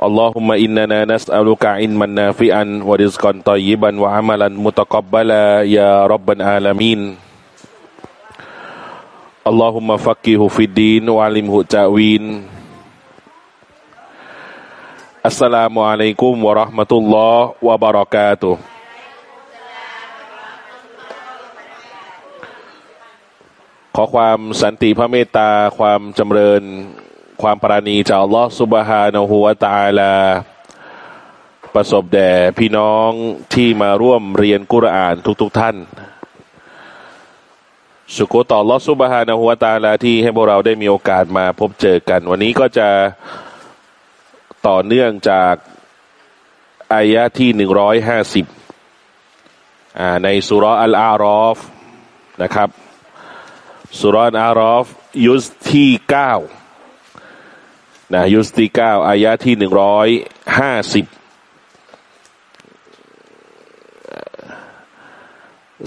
اللهم إننا نسألك علما نافعا ورزقا طيبا وعملا متقبلا يا رب العالمين اللهم فقهه في الدين وعلمه التأويل السلام عليكم ورحمة الله وبركاته ขอความสันติพระเมตตาความจำเริญ ความปราณีจากอัลลอฮฺสุบฮานะฮูวาตาลา ประสบแด่พี่น้องที่มาร่วมเรียนกุรอานทุกๆทท่าน สุโกต่อลอสุบฮานะฮูวาตาลาที่ให้พวกเราได้มีโอกาสมาพบเจอกัน วันนี้ก็จะต่อเนื่องจากอายะที่หนึ่งร้อยห้าสิบในสุรอัลอารอฟนะครับสุรอัลอารอฟยุสที่เก้า นะยุสตีเก้าอายะที่หนึ่งร้อยห้าสิบ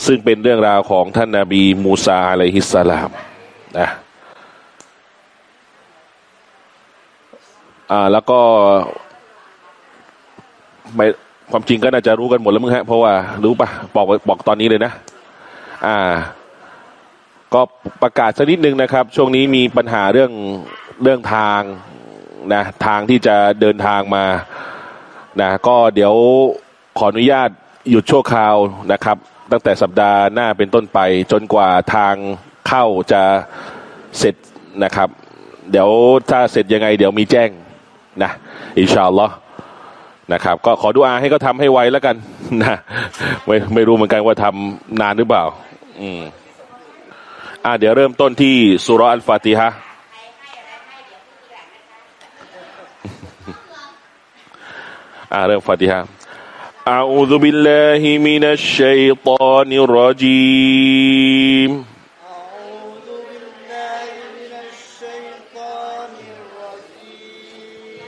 ซึ่งเป็นเรื่องราวของท่านนาบีมูซาอะลัยฮิสสลามนะอ่าแล้วก็ไม่ความจริงก็น่าจะรู้กันหมดแล้วมึงฮะ เพราะว่ารู้ปะบอกบอกตอนนี้เลยนะ อ่า ก็ประกาศสักนิดนึงนะครับ ช่วงนี้มีปัญหาเรื่องเรื่องทาง นะทางที่จะเดินทางมานะก็เดี๋ยวขออนุญาตหยุดชั่วคราวนะครับ ตั้งแต่สัปดาห์หน้าเป็นต้นไปจนกว่าทางเข้าจะเสร็จนะครับ เดี๋ยวถ้าเสร็จยังไง เดี๋ยวมีแจ้งนะอินชาอัลลอฮ์นะครับก็ขอดูอาให้เขาทำให้ไวแล้วกันนะไม่ไม่รู้เหมือนกันว่าทำนานหรือเปล่า อืมอ่าเดี๋ยวเริ่มต้นที่สุรอัลฟาติฮะ อ่าเริ่มฟาติฮะ أعوذ بالله من الشيطان الرجيم أعوذ بالله من الشيطان الرجيم.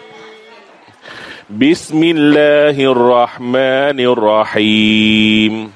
بسم الله الرحمن الرحيم.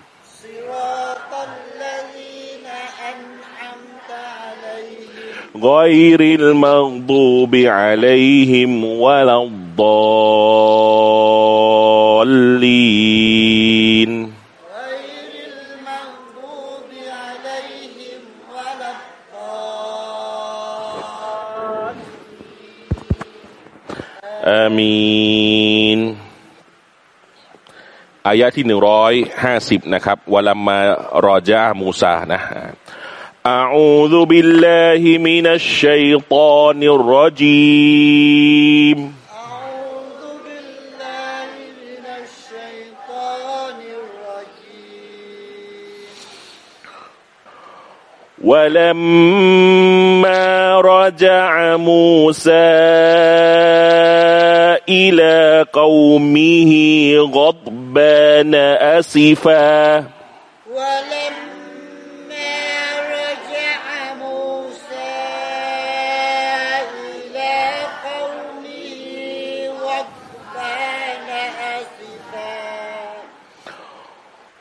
غير المغضوب عليهم ولا الضالين غير المغضوب عليهم ولا الضالين آمين อายะที่หนึ่งร้อยห้าสิบนะครับวะลัมมารอจามูซานะ أعوذ بالله من الشيطان الرجيم. أعوذ بالله من الشيطان الرجيم. ولما رجع موسى إلى قومه غضبان أسفا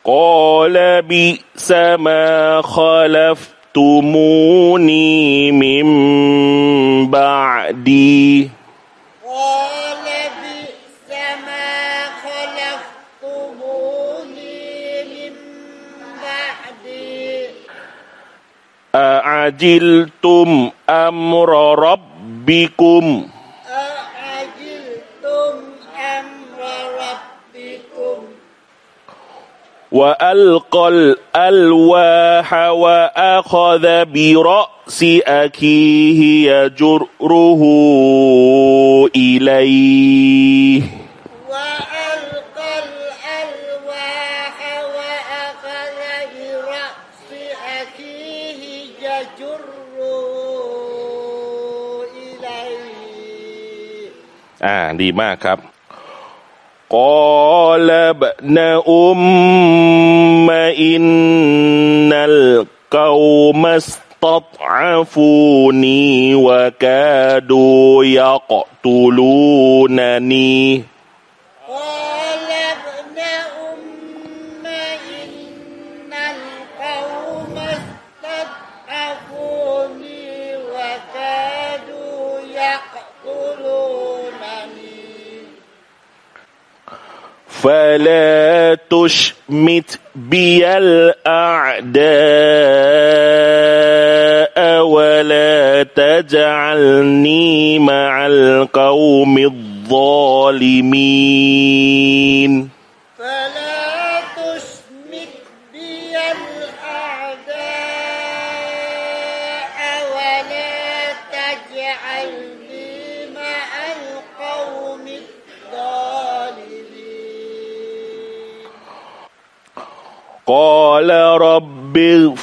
قال بئس ما خلفتموني من بعدي. قال بئس ما خلفتموني من بعدي. أعجلتم أمر ربكم؟ وألقى الألواح وأخذ برأس أخيه يجره إليه وألقى الألواح وأخذ برأس أخيه يجره إليه อ่า ดีมากครับ قال ابن أم إن القوم استضعفوني وكادوا يقتلونني. فلا تشمت بي الأعداء ولا تجعلني مع القوم الظالمين.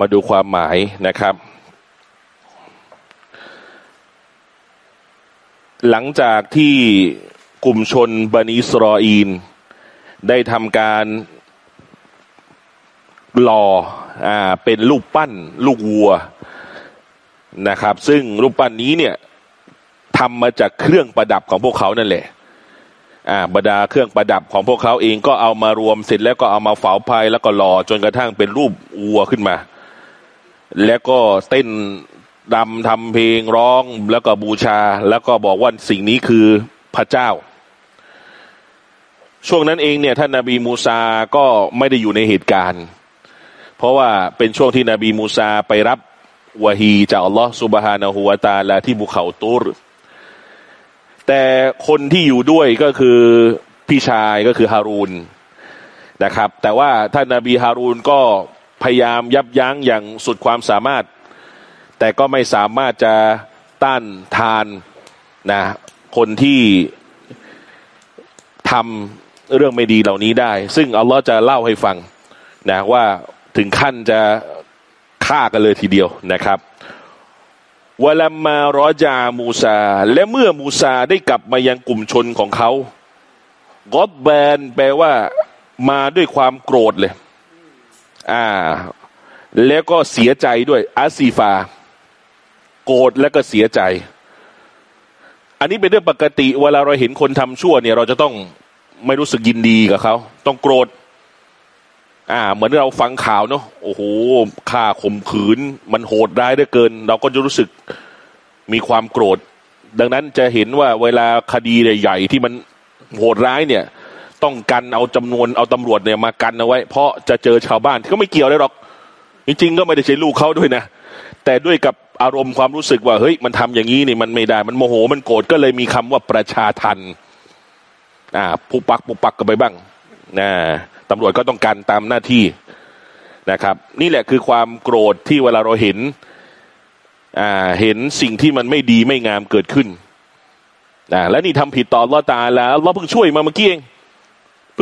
มาดูความหมายนะครับ หลังจากที่กลุ่มชนบันิสรออีน ได้ทำการหล่ออ่าเป็นรูปปั้น ลูกวัวนะครับ ซึ่งรูปปั้นนี้เนี่ยทำมาจากเครื่องประดับของพวกเขานั่นแหละอ่าบรรดาเครื่องประดับของพวกเขาเองก็เอามารวมเสร็จแล้วก็เอามาเฝาภายแล้วก็หล่อจนกระทั่งเป็นรูปวัวขึ้นมา แล้วก็เต้นดำทำเพลงร้องแล้วก็บูชา แล้วก็บอกว่าสิ่งนี้คือพระเจ้า ช่วงนั้นเองเนี่ยท่านนาบีมูซาก็ไม่ได้อยู่ในเหตุการณ์ เพราะว่าเป็นช่วงที่นบีมูซาไปรับวะฮีจากอัลลอฮ์สุบฮานะฮูวาตาลาที่ภูเขาตูรแต่คนที่อยู่ด้วยก็คือพี่ชายก็คือฮารูนนะครับ แต่ว่าท่านนาบีฮารูนก็ พยายามยับยั้งอย่างสุดความสามารถ แต่ก็ไม่สามารถจะต้านทานนะคนที่ทำเรื่องไม่ดีเหล่านี้ได้ ซึ่งอัลลอฮ์จะเล่าให้ฟังนะว่าถึงขั้นจะฆ่ากันเลยทีเดียวนะครับวลัมมารอจามูซา และเมื่อมูซาได้กลับมายังกลุ่มชนของเขากอดแบนแปลว่ามาด้วยความโกรธเลย อ่า แล้วก็เสียใจด้วยอาซีฟา โกรธแล้วก็เสียใจ อันนี้เป็นเรื่องปกติ เวลาเราเห็นคนทำชั่วเนี่ย เราจะต้องไม่รู้สึกยินดีกับเขาต้องโกรธ อ่า เหมือนเราฟังข่าวเนาะโอ้โหฆ่าข่มขืน มันโหดร้ายเหลือเกิน เราก็จะรู้สึกมีความโกรธ ดังนั้นจะเห็นว่าเวลาคดีใหญ่ๆที่มันโหดร้ายเนี่ย ต้องกันเอาจำนวนเอาตำรวจเนี่ยมากันเอาไว้ เพราะจะเจอชาวบ้านที่ก็ไม่เกี่ยวเลยหรอก จริงๆก็ไม่ได้ใช่ลูกเขาด้วยนะ แต่ด้วยกับอารมณ์ความรู้สึกว่าเฮ้ยมันทำอย่างนี้นี่มันไม่ได้ มันโมโหมันโกรธก็เลยมีคำว่าประชาทันอ่าปุปักปุปักกันไปบ้างนะตำรวจก็ต้องการตามหน้าที่นะครับ นี่แหละคือความโกรธที่เวลาเราเห็นอ่าเห็นสิ่งที่มันไม่ดีไม่งามเกิดขึ้นอ่าและนี่ทำผิดต่ออัลอฮ์ตาแล้วเราเพิ่งช่วยมาเมื่อกี้เอง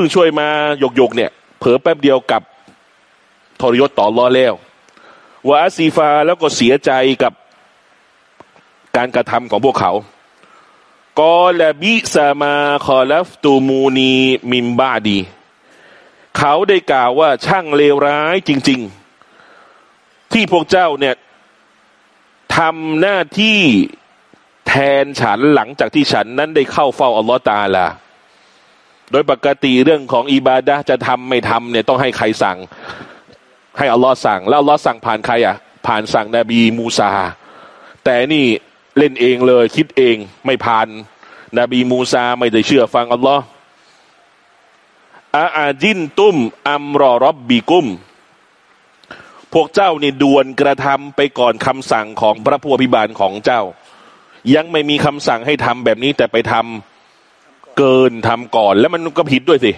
พิ่งช่วยมาหยกหยกเนี่ยเผลอแป๊บเดียวกับทรยศต่อลลอแล้ววะอาซีฟาแล้วก็เสียใจกับการกระทำของพวกเขากอละบิสามาคอลัฟตูมูนีมิมบาดี เขาได้กล่าวว่าช่างเลวร้ายจริง ๆ ที่พวกเจ้าเนี่ยทำหน้าที่แทนฉันหลังจากที่ฉันนั้นได้เข้าเฝ้าอัลลอฮ์ตาลา โดยปกติเรื่องของอิบาดะจะทำไม่ทำเนี่ยต้องให้ใครสั่ง ให้อัลลอฮ์สั่ง แล้วอัลลอฮ์สั่งผ่านใครอะ ผ่านสั่งนบีมูซา แต่นี่เล่นเองเลยคิดเองไม่ผ่านนบีมูซาไม่ได้เชื่อฟังอัลลอฮ์อาอาจินตุ้มอัมรอรับบีกุม พวกเจ้านี่ด่วนกระทำไปก่อนคำสั่งของพระผู้อภิบาลของเจ้า ยังไม่มีคำสั่งให้ทำแบบนี้แต่ไปทำ เกินทำก่อน แล้วมันก็ผิดด้วยสิ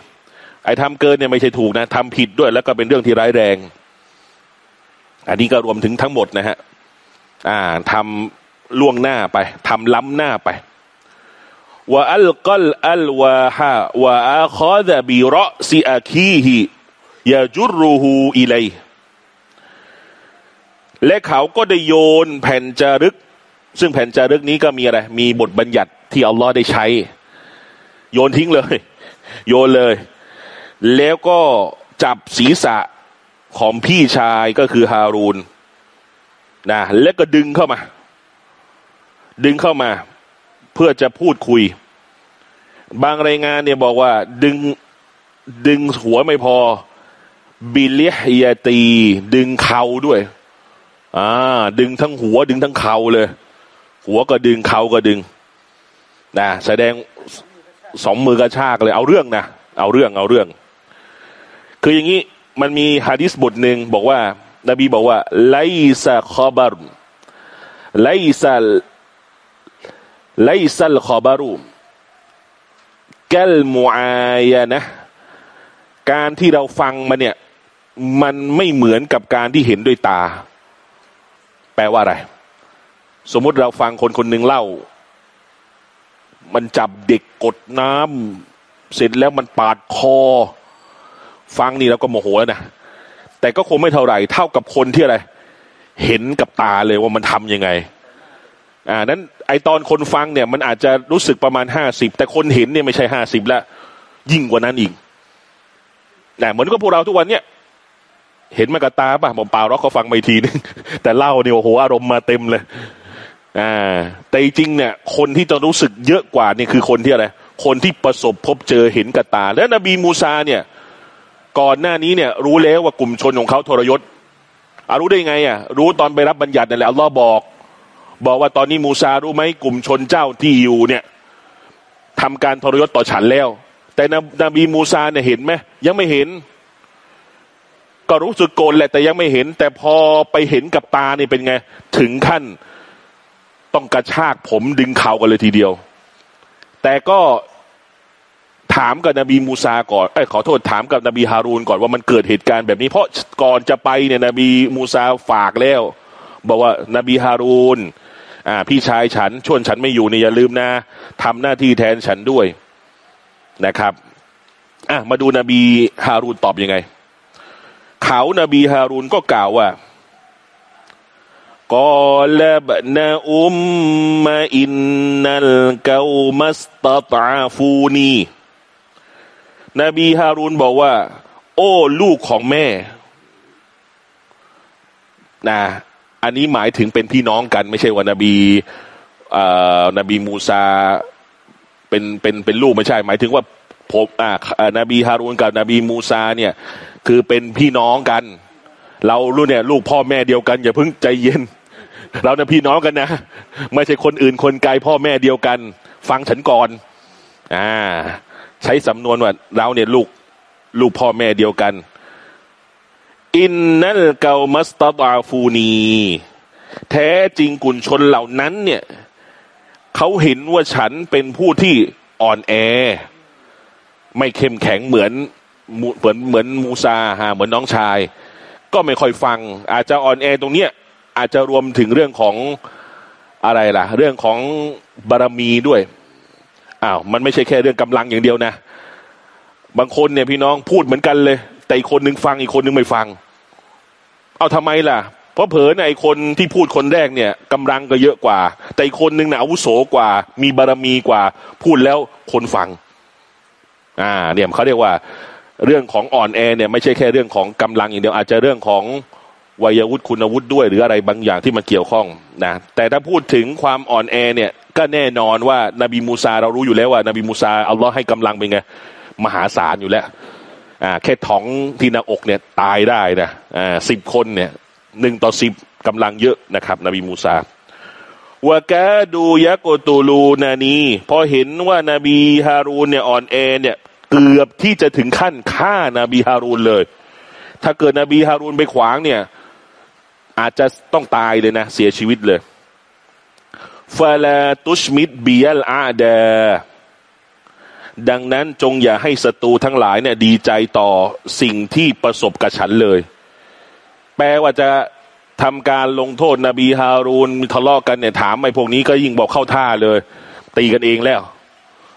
ไอ้ทำเกินเนี่ยไม่ใช่ถูกนะทำผิดด้วยแล้วก็เป็นเรื่องที่ร้ายแรง อันนี้ก็รวมถึงทั้งหมดนะฮะอ่าทำล่วงหน้าไปทำล้ำหน้าไปวะอัลกัลอัลวาฮะวะอาคอดะบิรอซิอาคีฮิยาจุรูฮูอิเลยและเขาก็ได้โยนแผ่นจารึก ซึ่งแผ่นจารึกนี้ก็มีอะไร มีบทบัญญัติที่อัลลอฮ์ได้ใช้ โยนทิ้งเลย โยนเลย แล้วก็จับศีรษะของพี่ชายก็คือฮารูนนะแล้วก็ดึงเข้ามา ดึงเข้ามา เพื่อจะพูดคุย บางรายงานเนี่ยบอกว่าดึงดึงหัวไม่พอ บิลยยตี ดึงเข่าด้วยอ่าดึงทั้งหัว ดึงทั้งเข่าเลย หัวก็ดึงเข่าก็ดึงนะแสดง สองมือกระชากเลยเอาเรื่องนะเอาเรื่องเอาเรื่อง คืออย่างนี้มันมีฮะดิษบทหนึ่งบอกว่า นบีบอกว่าไลซาคอบารุไลซาไลซัลคอบารุกัลมูอายะนะ การที่เราฟังมาเนี่ย มันไม่เหมือนกับการที่เห็นด้วยตา แปลว่าอะไร สมมติเราฟังคนคนหนึ่งเล่า มันจับเด็กกดน้ำเสร็จแล้วมันปาดคอ ฟังนี่เราก็โมโหแล้วนะ แต่ก็คงไม่เท่าไหร่ เท่ากับคนที่อะไร เห็นกับตาเลยว่ามันทำยังไง อ่านั้นไอตอนคนฟังเนี่ย มันอาจจะรู้สึกประมาณห้าสิบแต่คนเห็นเนี่ยไม่ใช่ห้าสิบล้วยิ่งกว่านั้นอีกนะเหมือนกับพวกเราทุกวันเนี่ยเห็นมากับตาป่ะผมเปล่าเราก็ฟังไปทีนึงแต่เล่าเนี่ยโอ้โหอารมณ์มาเต็มเลย อ่าแต่จริงเนี่ย คนที่จะรู้สึกเยอะกว่านี่คือคนที่อะไร คนที่ประสบพบเจอเห็นกับตา แล้วนบีมูซาเนี่ย ก่อนหน้านี้เนี่ย รู้แล้วว่ากลุ่มชนของเขาทรยศอารู้ได้ไงอะ รู้ตอนไปรับบัญญัตินั่นแหละอัลลอฮ์บอก บอกว่าตอนนี้มูซารู้ไหมกลุ่มชนเจ้าที่อยู่เนี่ยทำการทรยศต่อฉันแล้ว แต่นนบีมูซาเนี่ยเห็นไหมยังไม่เห็น ก็รู้สึกโกรธแหละแต่ยังไม่เห็น แต่พอไปเห็นกับตาเนี่ยเป็นไง ถึงขั้น ต้องกระชากผมดึงเข่ากันเลยทีเดียว แต่ก็ถามกับนบีมูซาก่อนเอ้ขอโทษถามกับนบีฮารูนก่อนว่ามันเกิดเหตุการณ์แบบนี้ เพราะก่อนจะไปเนี่ยนบีมูซาฝากแล้ว บอกว่านบีฮารูนอ่าพี่ชายฉันชวนฉันไม่อยู่เนี่ยอย่าลืมนะทำหน้าที่แทนฉันด้วยนะครับอะมาดูนบีฮารูนตอบยังไง เขานบีฮารูนก็กล่าวว่า กอลบนาอุมมาอินนัลกามัสตตาฟูนีนบีฮารูนบอกว่า โอ้ ลูกของแม่นะอันนี้หมายถึงเป็นพี่น้องกัน ไม่ใช่ว่านบีอ่านบีมูซาเป็นเป็นเป็นลูกไม่ใช่ หมายถึงว่าผมอ่านบีฮารูนกับนบีมูซาเนี่ย คือเป็นพี่น้องกัน เรารู้เนี่ย ลูกพ่อแม่เดียวกัน อย่าเพิ่งใจเย็น เราเนี่ยพี่น้องกันนะ ไม่ใช่คนอื่นคนไกลพ่อแม่เดียวกัน ฟังฉันก่อน อ่า ใช้สำนวนว่าเราเนี่ยลูกลูกพ่อแม่เดียวกัน อินนัลเกามัสตาบาฟูนี แท้จริงกุนชนเหล่านั้น เนี่ยเขาเห็นว่าฉันเป็นผู้ที่อ่อนแอ ไม่เข้มแข็งเหมือนเหมือนเหมือนมูซาฮะเหมือนน้องชาย ก็ไม่ค่อยฟัง อาจจะอ่อนแอตรงเนี้ย อาจจะรวมถึงเรื่องของอะไรล่ะ เรื่องของบารมีด้วยอ้าวมันไม่ใช่แค่เรื่องกำลังอย่างเดียวนะ บางคนเนี่ยพี่น้องพูดเหมือนกันเลย แต่อีกคนหนึ่งฟังอีกคนหนึ่งไม่ฟัง เอาทำไมล่ะ เพราะเผลอเนี่ยไอ้คนที่พูดคนแรกเนี่ยกำลังก็เยอะกว่า แต่อีกคนหนึ่งเนี่ยอาวุโสกว่า มีบารมีกว่า พูดแล้วคนฟัง อ่า เนี่ยเขาเรียกว่าเรื่องของอ่อนแอเนี่ยไม่ใช่แค่เรื่องของกำลังอย่างเดียวอาจจะเรื่องของ วัยวุฒิคุณวุฒิด้วย หรืออะไรบางอย่างที่มันเกี่ยวข้องนะแต่ถ้าพูดถึงความอ่อนแอเนี่ยก็แน่นอนว่านบีมูซาเรารู้อยู่แล้วว่านบีมูซาอัลลอฮ์ให้กำลังเป็นไงมหาศาลอยู่แล้วอ่าแค่ท้องที่หน้าอกเนี่ยตายได้นะอ่าสิบคนเนี่ยหนึ่งต่อสิบกำลังเยอะนะครับ นบีมูซาوكادوا يقتلونني พอเห็นว่านบีฮารูนเนี่ยอ่อนแอเนี่ยเกือบที่จะถึงขั้นฆ่านบีฮารูนเลย ถ้าเกิดนบีฮารูนไปขวางเนี่ย อาจจะต้องตายเลยนะ เสียชีวิตเลยفلا تشمت بي الأعداء ดังนั้นจงอย่าให้ศัตรูทั้งหลายเนี่ย ดีใจต่อสิ่งที่ประสบกับฉันเลย แปลว่าจะทำการลงโทษนบีฮารูนทะเลาะกันเนี่ยถามไอ้พวกนี้ก็ยิ่งบอกเข้าท่าเลย ตีกันเองแล้ว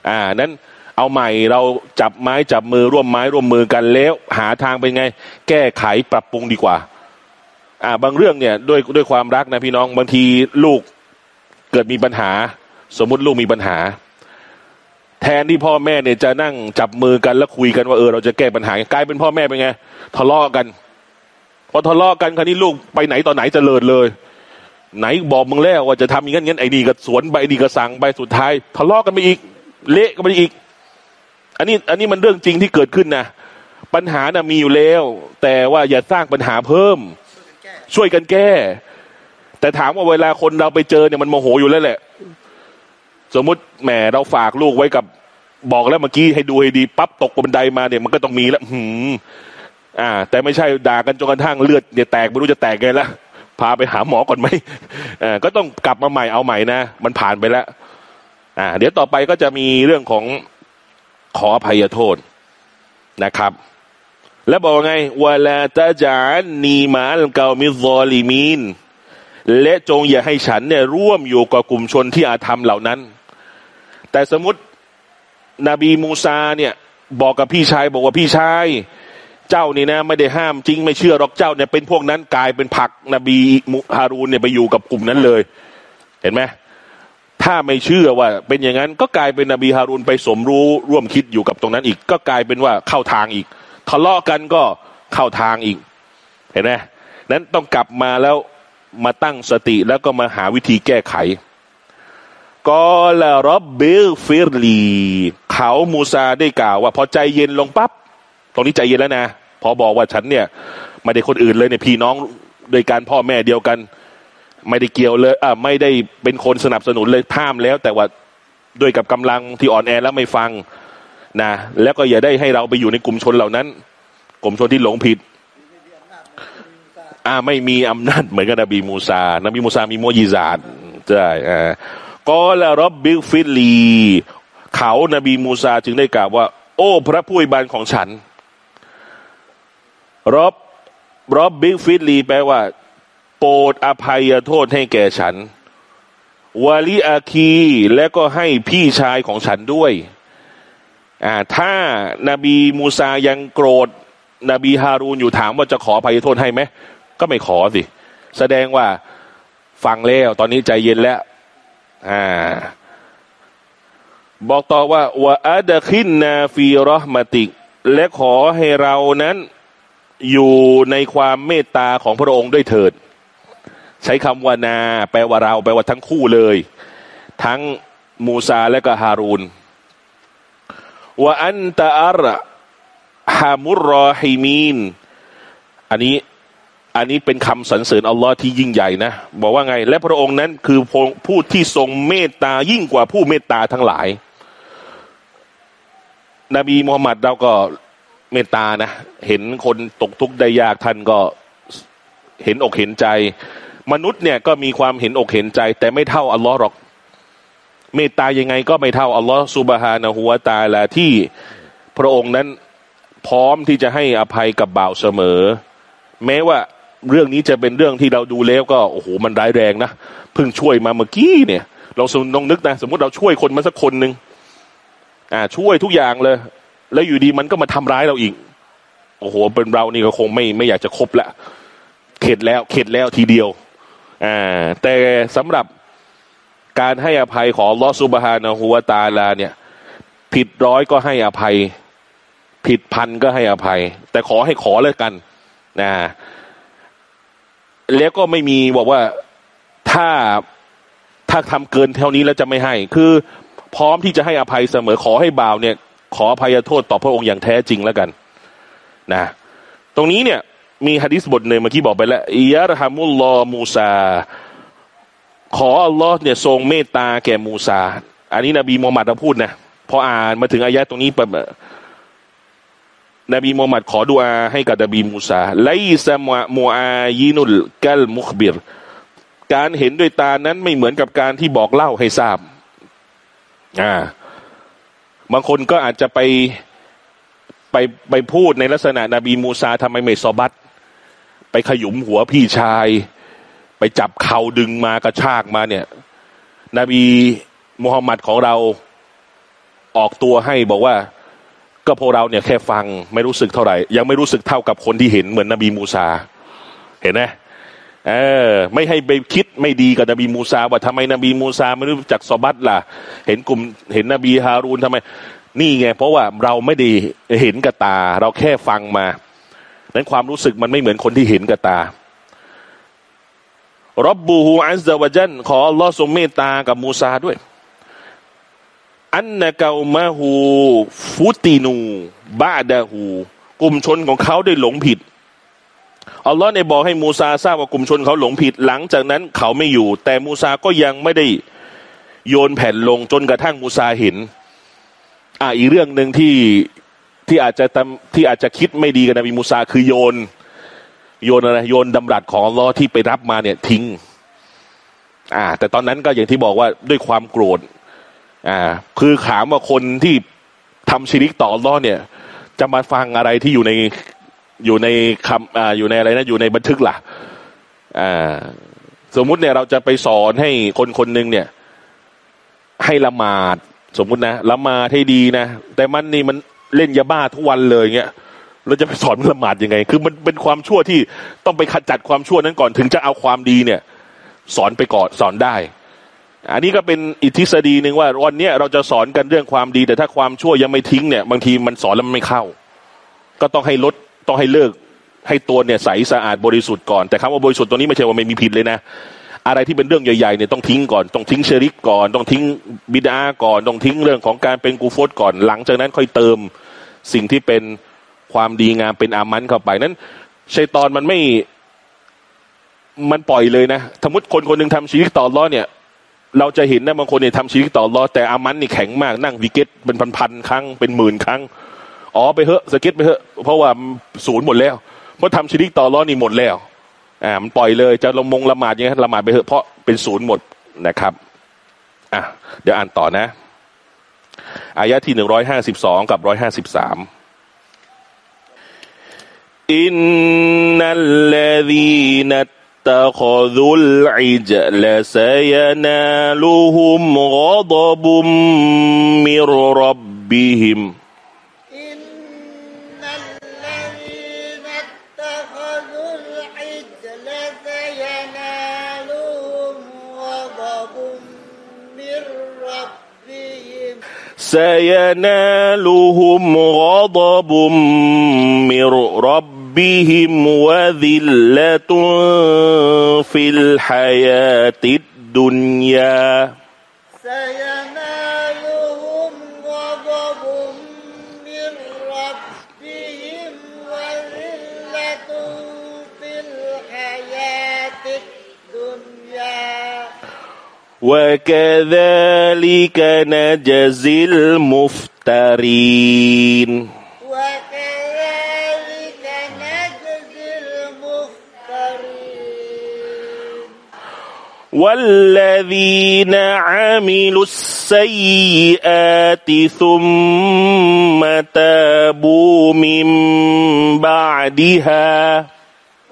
อ่า นั้นเอาใหม่เราจับไม้จับมือร่วมไม้ร่วมมือกันแล้ว หาทางเป็นไง แก้ไขปรับปรุงดีกว่า อ่าบางเรื่องเนี่ยด้วยด้วยความรักนะพี่น้องบางทีลูกเกิดมีปัญหา สมมุติลูกมีปัญหา แทนที่พ่อแม่เนี่ยจะนั่งจับมือกันแล้วคุยกันว่าเออเราจะแก้ปัญหากลายเป็นพ่อแม่เป็นไงทะเลาะกันพอทะเลาะกันคราวนี้ลูกไปไหนต่อไหนเจริญเลย ไหนบอกมึงแล้วว่าจะทำอย่างนั้นงั้นไอ้นี่ก็สวนไปไอ้นี่ก็สั่งไปสุดท้าย ทะเลาะกันไปอีก เละกันไปอีก อันนี้อันนี้มันเรื่องจริงที่เกิดขึ้นนะปัญหานะ่ะมีอยู่แล้ว แต่ว่าอย่าสร้างปัญหาเพิ่ม ช่วยกันแก้ แต่ถามว่าเวลาคนเราไปเจอเนี่ยมันโมโหอยู่แล้วแหละ สมมุติแหมเราฝากลูกไว้กับบอกแล้วเมื่อกี้ให้ดูให้ดีปั๊บตกบันไดมาเนี่ยมันก็ต้องมีแล้วหืมอ่า แต่ไม่ใช่ด่ากันจนกระทั่งเลือดเนี่ยแตกไม่รู้จะแตกไงละพาไปหาหมอก่อนไหมอ่าก็ต้องกลับมาใหม่เอาใหม่นะ มันผ่านไปแล้ว อ่า เดี๋ยวต่อไปก็จะมีเรื่องของขออภัยโทษนะครับ แล้วบอกไงวลาตาจานนีมาลเกามิซอลิมีนและจงอย่าให้ฉันเนี่ยร่วมอยู่กับกลุ่มชนที่อาธรรมเหล่านั้น แต่สมมตินบีมูซาเนี่ยบอกกับพี่ชายบอกว่าพี่ชายเจ้านี่นะ ไม่ได้ห้ามจริงไม่เชื่อหรอกเจ้าเนี่ยเป็นพวกนั้นกลายเป็นผักนบีมุฮารูนเนี่ยไปอยู่กับกลุ่มนั้นเลย เห็นไหมถ้าไม่เชื่อว่า เป็นอย่างนั้นก็กลายเป็นนบีฮารูนไปสมรู้ร่วมคิดอยู่กับตรงนั้นอีก ก็กลายเป็นว่าเข้าทางอีก ทะเลาะกันก็เข้าทางอีก เห็นไหมนั้นต้องกลับมาแล้วมาตั้งสติแล้วก็มาหาวิธีแก้ไขก็ละรบเบลฟิรลี เขามูซาได้กล่าวว่า พอใจเย็นลงปับ๊บตรงนี้ใจเย็นแล้วนะ พอบอกว่าฉันเนี่ยไม่ได้คนอื่นเลยเนี่ยพี่น้องโดยการพ่อแม่เดียวกัน ไม่ได้เกี่ยวเลยอ่าไม่ได้เป็นคนสนับสนุนเลยห้ามแล้ว แต่ว่าด้วยกับกำลังที่อ่อนแอแล้วไม่ฟัง นะแล้วก็อย่าได้ให้เราไปอยู่ในกลุ่มชนเหล่านั้น กลุ่มชนที่หลงผิด อ่า ไม่มีอำนาจเหมือนกับนบีมูซา นบีมูซามีمعجزات ใช่อ่า قال رب اغفر لي เขานบีมูซาจึงได้กล่าวว่า โอ้ พระผู้อภิบาลของฉันرب رب اغفر لي แปลว่า โปรดอภัยโทษให้แก่ฉันวาลีอาคีและก็ให้พี่ชายของฉันด้วย อ่าถ้านาบีมูซายังโกรธ นบีฮารูนอยู่ถามว่าจะขอภัยโทษให้ไหมก็ไม่ขอสิ แสดงว่าฟังแล้วตอนนี้ใจเย็นแล้วอ่าบอกต่อว่าวะอัดขินนาฟีรอห์มาติก และขอให้เรานั้นอยู่ในความเมตตาของพระองค์ด้วยเถิด ใช้คำว่านา แปลว่าเรา แปลว่าทั้งคู่เลย ทั้งมูซาและก็ฮารูน ว่าอันตะอัรฮามุรรอฮิมีน อันนี้อันนี้เป็นคำสรรเสริญอัลลอฮ์ที่ยิ่งใหญ่นะ บอกว่าไง และพระองค์นั้นคือผู้ที่ทรงเมตตายิ่งกว่าผู้เมตตาทั้งหลาย นบีมูฮัมมัดเราก็เมตตานะ เห็นคนตกทุกข์ได้ยากท่านก็เห็นอกเห็นใจ มนุษย์เนี่ยก็มีความเห็นอกเห็นใจ แต่ไม่เท่าอัลลอฮ์หรอก เมตตายังไงก็ไม่เท่าอัลลอฮ์สุบฮานะฮุวาตาลาที่พระองค์นั้นพร้อมที่จะให้อภัยกับบ่าวเสมอ แม้ว่าเรื่องนี้จะเป็นเรื่องที่เราดูแล้วก็โอ้โหมันร้ายแรงนะเพิ่งช่วยมาเมื่อกี้เนี่ยเราสมองนึกนะสมมติเราช่วยคนมาสักคนหนึ่งอ่า ช่วยทุกอย่างเลย แล้วอยู่ดีมันก็มาทำร้ายเราอีก โอ้โห เป็นเรานี่ก็คงไม่ไม่อยากจะคบละ เข็ดแล้ว เข็ดแล้วทีเดียว อ่า แต่สำหรับ การให้อภัยของลอฮฺซุบฮานะฮูวตาลาเนี่ย ผิดร้อยก็ให้อภัย ผิดพันก็ให้อภัย แต่ขอให้ขอเลยกันนะแล้วก็ไม่มีบอกว่าถ้าถ้าทำเกินเท่านี้แล้วจะไม่ให้ คือพร้อมที่จะให้อภัยเสมอขอให้บ่าวเนี่ย ขออภัยโทษต่อพระองค์อย่างแท้จริงแล้วกัน นะ ตรงนี้เนี่ย มีฮะดิษบทหนึ่งเมื่อกี้บอกไปแล้วอิยะรฮามุลลอมูซา ขออัลลอฮ์เนี่ยทรงเมตตาแก่มูซา อันนี้นบีมูฮัมหมัดพูดนะพออ่านมาถึงอายะตรงนี้ปั๊บนบีมูฮัมหมัดขอดุอาให้กับนบีมูซาไลซามะมูอายินุลกัลมุขบิร การเห็นด้วยตานั้นไม่เหมือนกับการที่บอกเล่าให้ทราบ อ่า บางคนก็อาจจะไปไปไปพูดในลักษณะนบีมูซาทำไมไม่ซอบัตไปขยุมหัวพี่ชาย ไปจับเข่าดึงมากระชากมาเนี่ย นบีมุฮัมมัดของเราออกตัวให้บอกว่า ก็พวกเราเนี่ยแค่ฟังไม่รู้สึกเท่าไหร่ ยังไม่รู้สึกเท่ากับคนที่เห็นเหมือนนบีมูซา เห็นไหมเออ ไม่ให้ไปคิดไม่ดีกับนบีมูซา ว่าทำไมนบีมูซาไม่รู้จักซอบัตล่ะ เห็นกลุ่มเห็นนบีฮารูนทำไม นี่ไง เพราะว่าเราไม่ได้เห็นกับตา เราแค่ฟังมานั้นความรู้สึกมันไม่เหมือนคนที่เห็นกับตา รับบูฮูอัลซาวะจันขออัลลอฮ์ทรงเมตตากับมูซาด้วย อันนะเกามาฮูฟุตินูบาดาฮูกลุ่มชนของเขาได้หลงผิดอัลลอฮ์ในบอกให้มูซาทราบว่ากลุ่มชนเขาหลงผิด หลังจากนั้นเขาไม่อยู่ แต่มูซาก็ยังไม่ได้โยนแผ่นลงจนกระทั่งมูซาเห็น อ่าอีกเรื่องหนึ่งที่ที่อาจจะทำที่อาจจะคิดไม่ดีกับนบีมูซาคือโยน โยนอะไรโยนดำรัสของอัลลอฮ์ที่ไปรับมาเนี่ยทิ้ง อ่า แต่ตอนนั้นก็อย่างที่บอกว่าด้วยความโกรธ อ่า คือถามว่าคนที่ทำชิริกต่ออัลลอฮ์เนี่ย จะมาฟังอะไรที่อยู่ในอยู่ในคำอ่าอยู่ในอะไรนะอยู่ในบันทึกล่ะ อ่า สมมุติเนี่ยเราจะไปสอนให้คนคนหนึ่งเนี่ย ให้ละหมาด สมมุตินะละหมาดให้ดีนะแต่มันนี่มันเล่นยาบ้าทุกวันเลยเงี้ย เราจะไปสอนมันละหมาดยังไง คือมันเป็นความชั่วที่ต้องไปขจัดความชั่วนั้นก่อนถึงจะเอาความดีเนี่ย สอนไปก่อนสอนได้ อันนี้ก็เป็นอิทธิสดีหนึ่งว่าวันเนี้ยเราจะสอนกันเรื่องความดี แต่ถ้าความชั่วยังไม่ทิ้งเนี่ยบางทีมันสอนแล้วมันไม่เข้า ก็ต้องให้ลดต้องให้เลิก ให้ตัวเนี่ยใสสะอาดบริสุทธิ์ก่อนแต่คำว่าบริสุทธิ์ตัวนี้ไม่ใช่ว่าไม่มีผิดเลยนะอะไรที่เป็นเรื่องใหญ่ๆเนี่ยต้องทิ้งก่อนต้องทิ้งเชริกก่อนต้องทิ้งบิดาก่อนต้องทิ้งเรื่องของการเป็นกูฟตก่อนหลังจากนั้นค่อยเติมสิ่งที่เป็น ความดีงามเป็นอามันเข้าไปนั้นชัยตอนมันไม่มันปล่อยเลยนะสมมติคนคนหนึ่งทำชีริกต่อล้อเนี่ย เราจะเห็นนะบางคนเนี่ยทำชีริกต่อล้อแต่อามันนี่แข็งมากนั่งวิกเก็ตเป็นพันๆครั้งเป็นหมื่นครั้งอ๋อไปเถอะสเก็ตไปเถอะเพราะว่าศูนย์หมดแล้วเพราะทำชีริกต่อล้อนี่หมดแล้วอ่ามันปล่อยเลยจะลงมงละหมาดยังไงละหมาดไปเถอะเพราะเป็นศูนย์หมดนะครับอะเดี๋ยวอ่านต่อนะอายะที่หนึ่งร้อยห้าสิบสองกับร้อยห้าสิบสาม إن الذين اتخذوا العجل سينالهم غضب من ربهم. سينالهم غضب من ربهم وذلة في الحياة الدنيا. سينالهم غضب من ربهم وذلة في الحياة الدنيا. وكذلك نجزي المفترين. والذين عملوا السيئات ثم تابوا من بعدها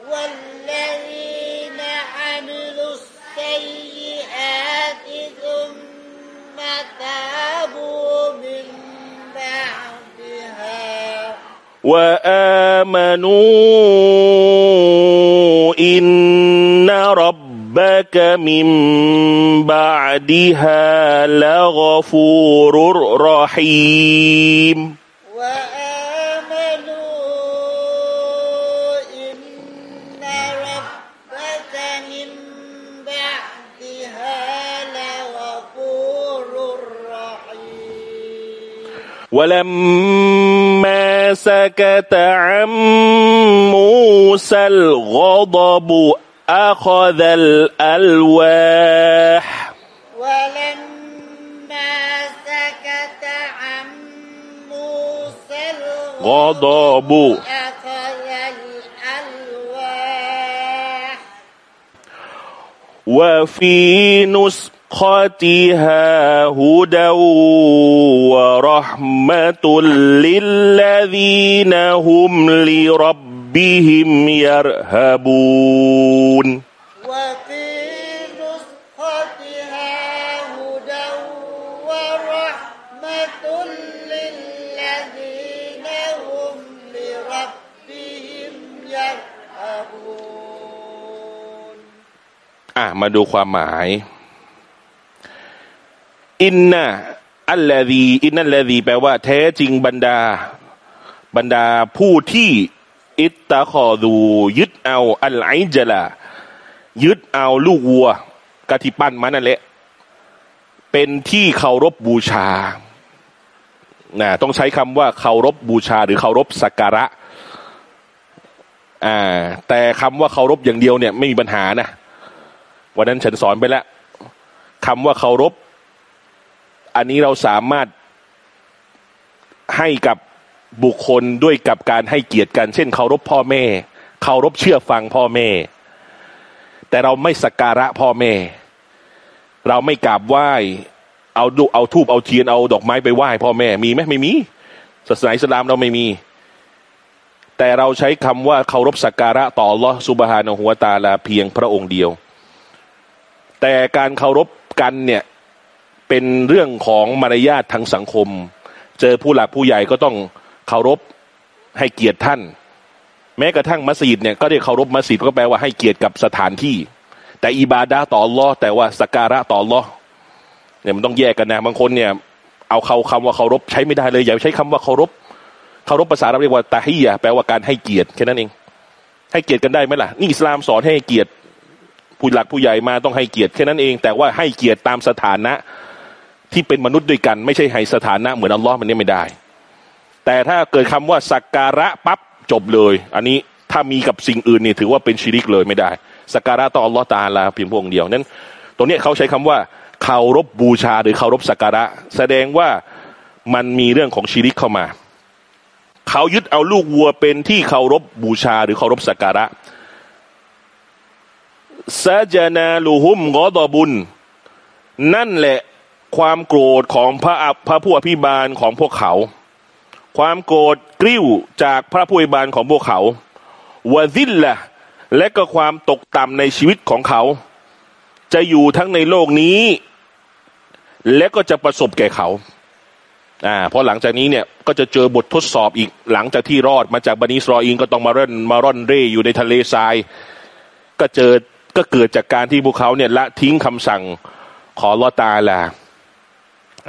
والذين عملوا السيئات ثم تابوا من بعدها وآمنوا إن ربك من بعدها لغفور رحيم. وآمنوا إن ربك من بعدها لغفور رحيم. ولما سكت عن موسى الغضب أخذ الألواح. ولما سكت عن موسى غضب. أخذ الألواح. وفي نسختها هدى ورحمة للذين هم لربهم يرهبون وفي نسختها هدى ورحمة للذين هم لربهم يرهبون อ่ะมาดูความหมาย อินนะอัลลาดีอินนัลลาดีแปลว่า แท้จริงบรรดา บรรดาผู้ที่ อิตตะคอดูยึดเอาอัลไอจละยึดเอาลูกวัวกะทิปั้นมานั่นแหละ เป็นที่เคารพบูชานะต้องใช้คำว่าเคารพบูชา หรือเคารพสักการะอ่าแต่คำว่าเคารพอย่างเดียวเนี่ยไม่มีปัญหานะวันนั้นฉันสอนไปแล้วคำว่าเคารพ อันนี้เราสามารถให้กับ บุคคลด้วยกับการให้เกียรติกัน เช่นเคารพพ่อแม่ เคารพเชื่อฟังพ่อแม่ แต่เราไม่สักการะพ่อแม่ เราไม่กราบไหว้เอาดูเอาทูบเอาเทียนเอาดอกไม้ไปไหว้พ่อแม่มีไหมไม่มีศาสนาอิสลามเราไม่มี แต่เราใช้คำว่าเคารพสักการะต่อลอสุบฮานะฮุวตาลาเพียงพระองค์เดียว แต่การเคารพกันเนี่ยเป็นเรื่องของมารยาททางสังคม เจอผู้หลักผู้ใหญ่ก็ต้อง เคารพให้เกียรติท่าน แม้กระทั่งมัสยิดเนี่ยก็ได้เคารพมัสยิดก็แปลว่าให้เกียรติกับสถานที่ แต่อิบาดาต่ออัลอแต่ว่าสักการะต่ออัลอเนี่ยมันต้องแยกกันนะบางคนเนี่ย เอาเขาคำว่าเคารพใช้ไม่ได้เลยอย่าใช้คำว่าเคารพเคารพภาษาเราเรียกว่าตาฮียะแปลว่าการให้เกียรติแค่นั้นเอง ให้เกียรติกันได้ไหมล่ะนี่อิสลามสอนให้เกียรติผู้หลักผู้ใหญ่มาต้องให้เกียรติแค่นั้นเอง แต่ว่าให้เกียรติตามสถานะที่เป็นมนุษย์ด้วยกัน ไม่ใช่ให้สถานะเหมือนอัลลอฮ์มันนี่ไม่ได้ แต่ถ้าเกิดคำว่าสักการะปั๊บจบเลย อันนี้ถ้ามีกับสิ่งอื่นนี่ถือว่าเป็นชิริกเลยไม่ได้สักการะต่ออัลลอฮ์ตาลาเพียงพวกเดียวนั้น ตรงนี้เขาใช้คำว่าเคารพบูชาหรือเคารพสักการะ แสดงว่ามันมีเรื่องของชิริกเข้ามา เขายึดเอาลูกวัวเป็นที่เคารพบูชาหรือเคารพสักการะซาจนาลูฮุมกอดอบุญ นั่นแหละความโกรธของพระอับพระผู้อภิบาลของพวกเขา ความโกรธกริ้วจากพระผู้อภิบาลของพวกเขาวะซิลละและก็ความตกต่ำในชีวิตของเขา จะอยู่ทั้งในโลกนี้ และก็จะประสบแก่เขาอ่าพราะหลังจากนี้เนี่ยก็จะเจอบททดสอบอีกหลังจากที่รอดมาจากบันิสรออีนก็ต้องมาเร่นมาร่อนเร่อยู่ในทะเลทราย ก็เจอก็เกิดจากการที่พวกเขาเนี่ยละทิ้งคำสั่งขอลอตาลา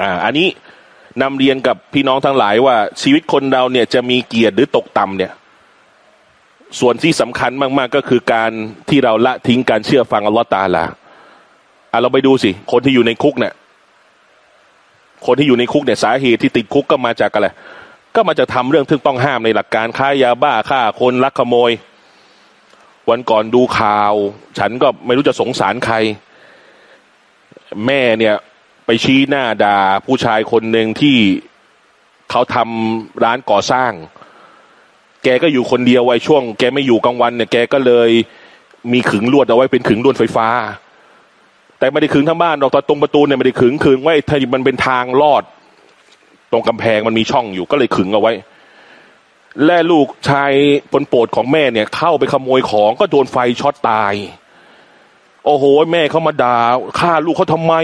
อ่าอันนี้ นำเรียนกับพี่น้องทั้งหลายว่าชีวิตคนเราเนี่ยจะมีเกียรติหรือตกต่ำเนี่ย ส่วนที่สำคัญมาก ๆ ก็คือการที่เราละทิ้งการเชื่อฟังอัลลอฮ์ตาลาอะเราไปดูสิ คนที่อยู่ในคุกเนี่ยคนที่อยู่ในคุกเนี่ยสาเหตุที่ติดคุกก็มาจากอะไร ก็มาจะทำเรื่องที่ต้องห้ามในหลักการค้ายาบ้าฆ่าคนลักขโมย วันก่อนดูข่าว ฉันก็ไม่รู้จะสงสารใคร แม่เนี่ย ไปชี้หน้าด่าผู้ชายคนหนึ่งที่เขาทำร้านก่อสร้าง แกก็อยู่คนเดียวไว้ช่วง แกไม่อยู่กลางวันเนี่ยแกก็เลยมีขึงลวดเอาไว้เป็นขึงลวดไฟฟ้า แต่ไม่ได้ขึงทั้งบ้านหรอกแต่ตรงประตูเนี่ยไม่ได้ขึงขึงไว้ถ้ามันเป็นทางลอด ตรงกำแพงมันมีช่องอยู่ก็เลยขึงเอาไว้ และลูกชายปนโปรดของแม่เนี่ย เข้าไปขโมยของก็โดนไฟช็อตตาย โอ้โห แม่เขามาด่าฆ่าลูกเขาทำไม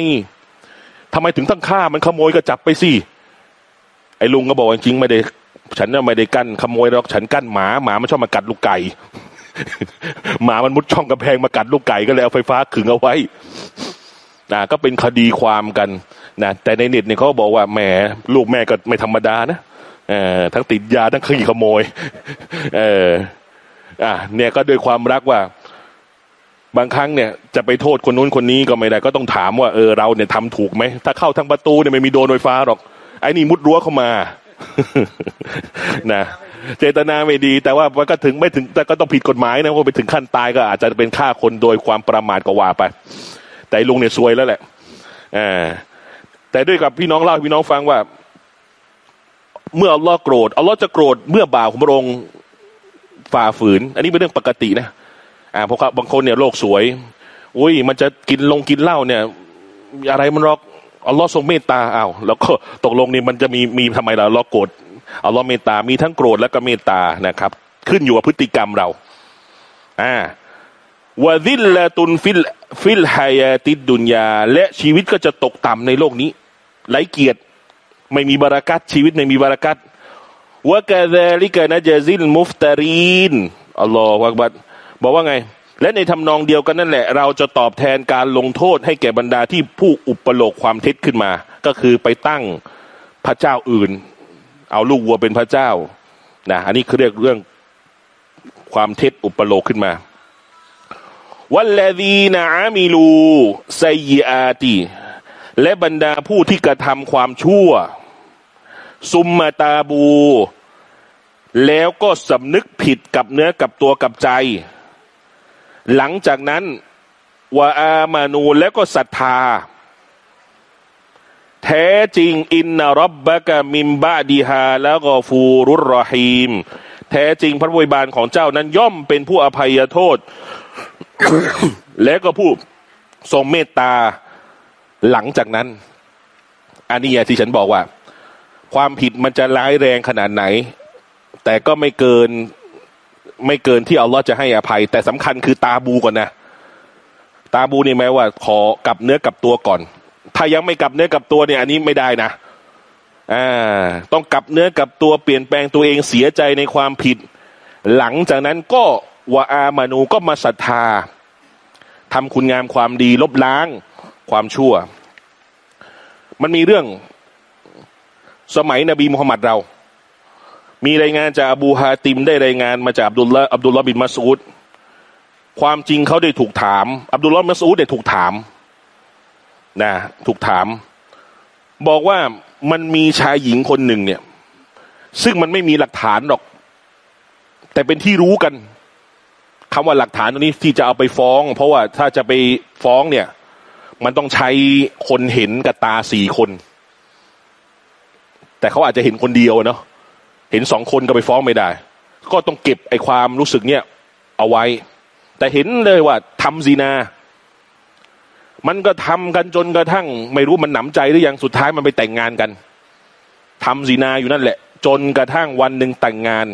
ทำไมถึงต้องฆ่ามันขโมยก็จับไปสิไอ้ลุงก็บอกจริงไม่ได้ ฉันน่ะไม่ได้กั้นขโมยหรอกฉันกั้นหมาหมามันชอบมากัดลูกไก่หมามันมุดช่องกระแพงมากัดลูกไก่ก็เลยเอาไฟฟ้าขึงเอาไว้นะก็เป็นคดีความกันนะแต่ในเน็ตเนี่ยเขาบอกว่าแหมลูกแม่ก็ไม่ธรรมดานะเออทั้งติดยาทั้งขี้ขโมย เอออะเนี่ยก็ด้วยความรักว่า บางครั้งเนี่ยจะไปโทษคนนู้นคนนี้ก็ไม่ได้ก็ต้องถามว่าเออเราเนี่ยทำถูกไหมถ้าเข้าทางประตูเนี่ยไม่มีโดนไฟฟ้าหรอกไอ้นี่มุดรั้วเข้ามานะเจตนาไม่ดี แต่ว่ามันก็ถึงไม่ถึงแต่ก็ต้องผิดกฎหมายนะว่าไปถึงขั้นตายก็อาจจะเป็นฆ่าคนโดยความประมาทก็ว่าไป แต่ลุงเนี่ยซวยแล้วแหละอ่าแต่ด้วยกับพี่น้องเล่าพี่น้องฟังว่า เมื่ออัลลอฮ์โกรธอัลลอฮ์จะโกรธเมื่อบ่าวของพระองค์ฝ่าฝืน อันนี้เป็นเรื่องปกตินะ อ่าเพราะบางคนเนี่ยโลกสวย อุ้ยมันจะกินลงกินเหล้าเนี่ย อะไรมันรอกอัลลอฮ์ทรงเมตตาอ้าวแล้วก็ตกลงนี่มันจะมีมีทำไมล่ะอัลลอฮ์โกรธอัลลอฮ์เมตตา มีทั้งโกรธและก็เมตตานะครับ ขึ้นอยู่กับพฤติกรรมเราอ่า وذلة في في الحياة الدنيا และชีวิตก็จะตกต่ำในโลกนี้ไร้เกียรติไม่มีบารักัตชีวิตไม่มีบารักัตวะกะซาลิกะนะจซิลมุฟตารีนอัลลอฮฺวักบัด บอกว่าไง และในทำนองเดียวกันนั่นแหละ เราจะตอบแทนการลงโทษให้แก่บรรดาที่ผู้อุปโลกน์ความเท็จขึ้นมา ก็คือไปตั้งพระเจ้าอื่น เอาลูกวัวเป็นพระเจ้านะอันนี้คือเรียกเรื่องความเท็จอุปโลกขึ้นมาวัลลดีนาอามิลูไซยอาตีและบรรดาผู้ที่กระทำความชั่ว ซุมมาตาบู แล้วก็สำนึกผิดกับเนื้อกับตัวกับใจ หลังจากนั้นวาอามานูแล้วก็ศรัทธา แท้จริงอินนารบบะกะมิมบะดีฮาแล้วก็ฟูรุรรอฮีม แท้จริงพระบริบาลของเจ้านั้นย่อมเป็นผู้อภัยโทษ และก็ผู้ทรงเมตตาหลังจากนั้น อันนี้ที่ฉันบอกว่า ความผิดมันจะร้ายแรงขนาดไหน แต่ก็ไม่เกิน ไม่เกินที่อัลลอฮ์จะให้อภัย แต่สำคัญคือตาบูก่อนนะ ตาบูนี่หมายว่า ขอกลับเนื้อกลับตัวก่อน ถ้ายังไม่กลับเนื้อกลับตัวเนี่ย อันนี้ไม่ได้นะอ่าต้องกลับเนื้อกลับตัวเปลี่ยนแปลงตัวเองเสียใจในความผิด หลังจากนั้นก็วาอามานูก็มาศรัทธาทำคุณงามความดีลบล้างความชั่ว มันมีเรื่องสมัยนบีมุฮัมมัดเรา มีรายงานจากอบูฮาติมได้รายงานมาจากอับดุลละอับดุลละบินมัสูดความจริงเขาได้ถูกถาม อับดุลละมัสูดได้ถูกถามนะถูกถาม บอกว่ามันมีชายหญิงคนหนึ่งเนี่ย ซึ่งมันไม่มีหลักฐานหรอก แต่เป็นที่รู้กันคำว่าหลักฐานตรงนี้ที่จะเอาไปฟ้อง เพราะว่าถ้าจะไปฟ้องเนี่ย มันต้องใช้คนเห็นกับตาสี่คน แต่เขาอาจจะเห็นคนเดียวเนาะ เห็นสองคนก็ไปฟ้องไม่ได้ ก็ต้องเก็บไอ้ความรู้สึกเนี่ยเอาไว้ แต่เห็นเลยว่าทำซีนา มันก็ทำกันจนกระทั่ง ไม่รู้มันหนำใจหรือยังสุดท้ายมันไปแต่งงานกันทำซีนาอยู่นั่นแหละ จนกระทั่งวันหนึ่งแต่งงาน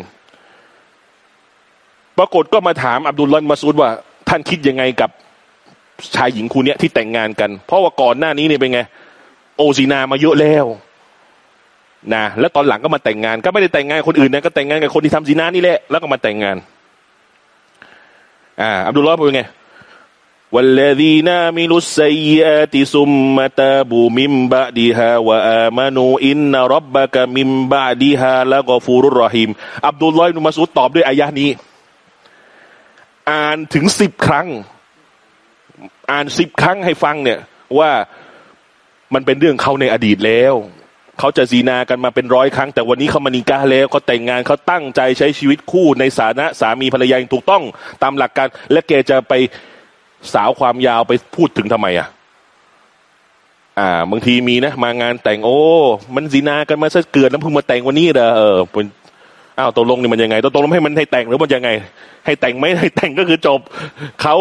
ปรากฏก็มาถามอับดุลลอฮ์มาซูดว่า ท่านคิดยังไงกับชายหญิงคู่เนี้ยที่แต่งงานกัน เพราะว่าก่อนหน้านี้เนี่ยเป็นไง โอซีนามาเยอะแล้ว นะแล้วตอนหลังก็มาแต่งงาน ก็ไม่ได้แต่งงานคนอื่นนะก็แต่งงานกับคนที่ทำซีนานี่แหละแล้วก็มาแต่งงาน อ่า อับดุลลอฮ์เป็นไง والذين عملوا السيئات ثم تابوا من بعدها وآمنوا إن ربك من بعدها لغفور رحيم อับดุลลอฮ์อิบนุมัสอุดตอบด้วยอายะนี้ อ่านถึงสิบครั้ง อ่านสิบครั้งให้ฟังเนี่ย ว่ามันเป็นเรื่องเขาในอดีตแล้ว เขาจะซีนากันมาเป็นร้อยครั้ง แต่วันนี้เขามานิกาแล้วเขาแต่งงานเขาตั้งใจใช้ชีวิตคู่ในสานะสามีภรรยาอย่างถูกต้องตามหลักการ และแกจะไปสาวความยาวไปพูดถึงทำไมอะอ่าบางทีมีนะ มางานแต่งโอ้ มันซีนากันมาซะเกิดแล้วเพิ่งมาแต่งวันนี้เหรอเออเอ้าวตกลงนี่มันยังไงตกลงให้มันให้แต่งหรือมันยังไง ให้แต่งไหมให้แต่งก็คือจบเขา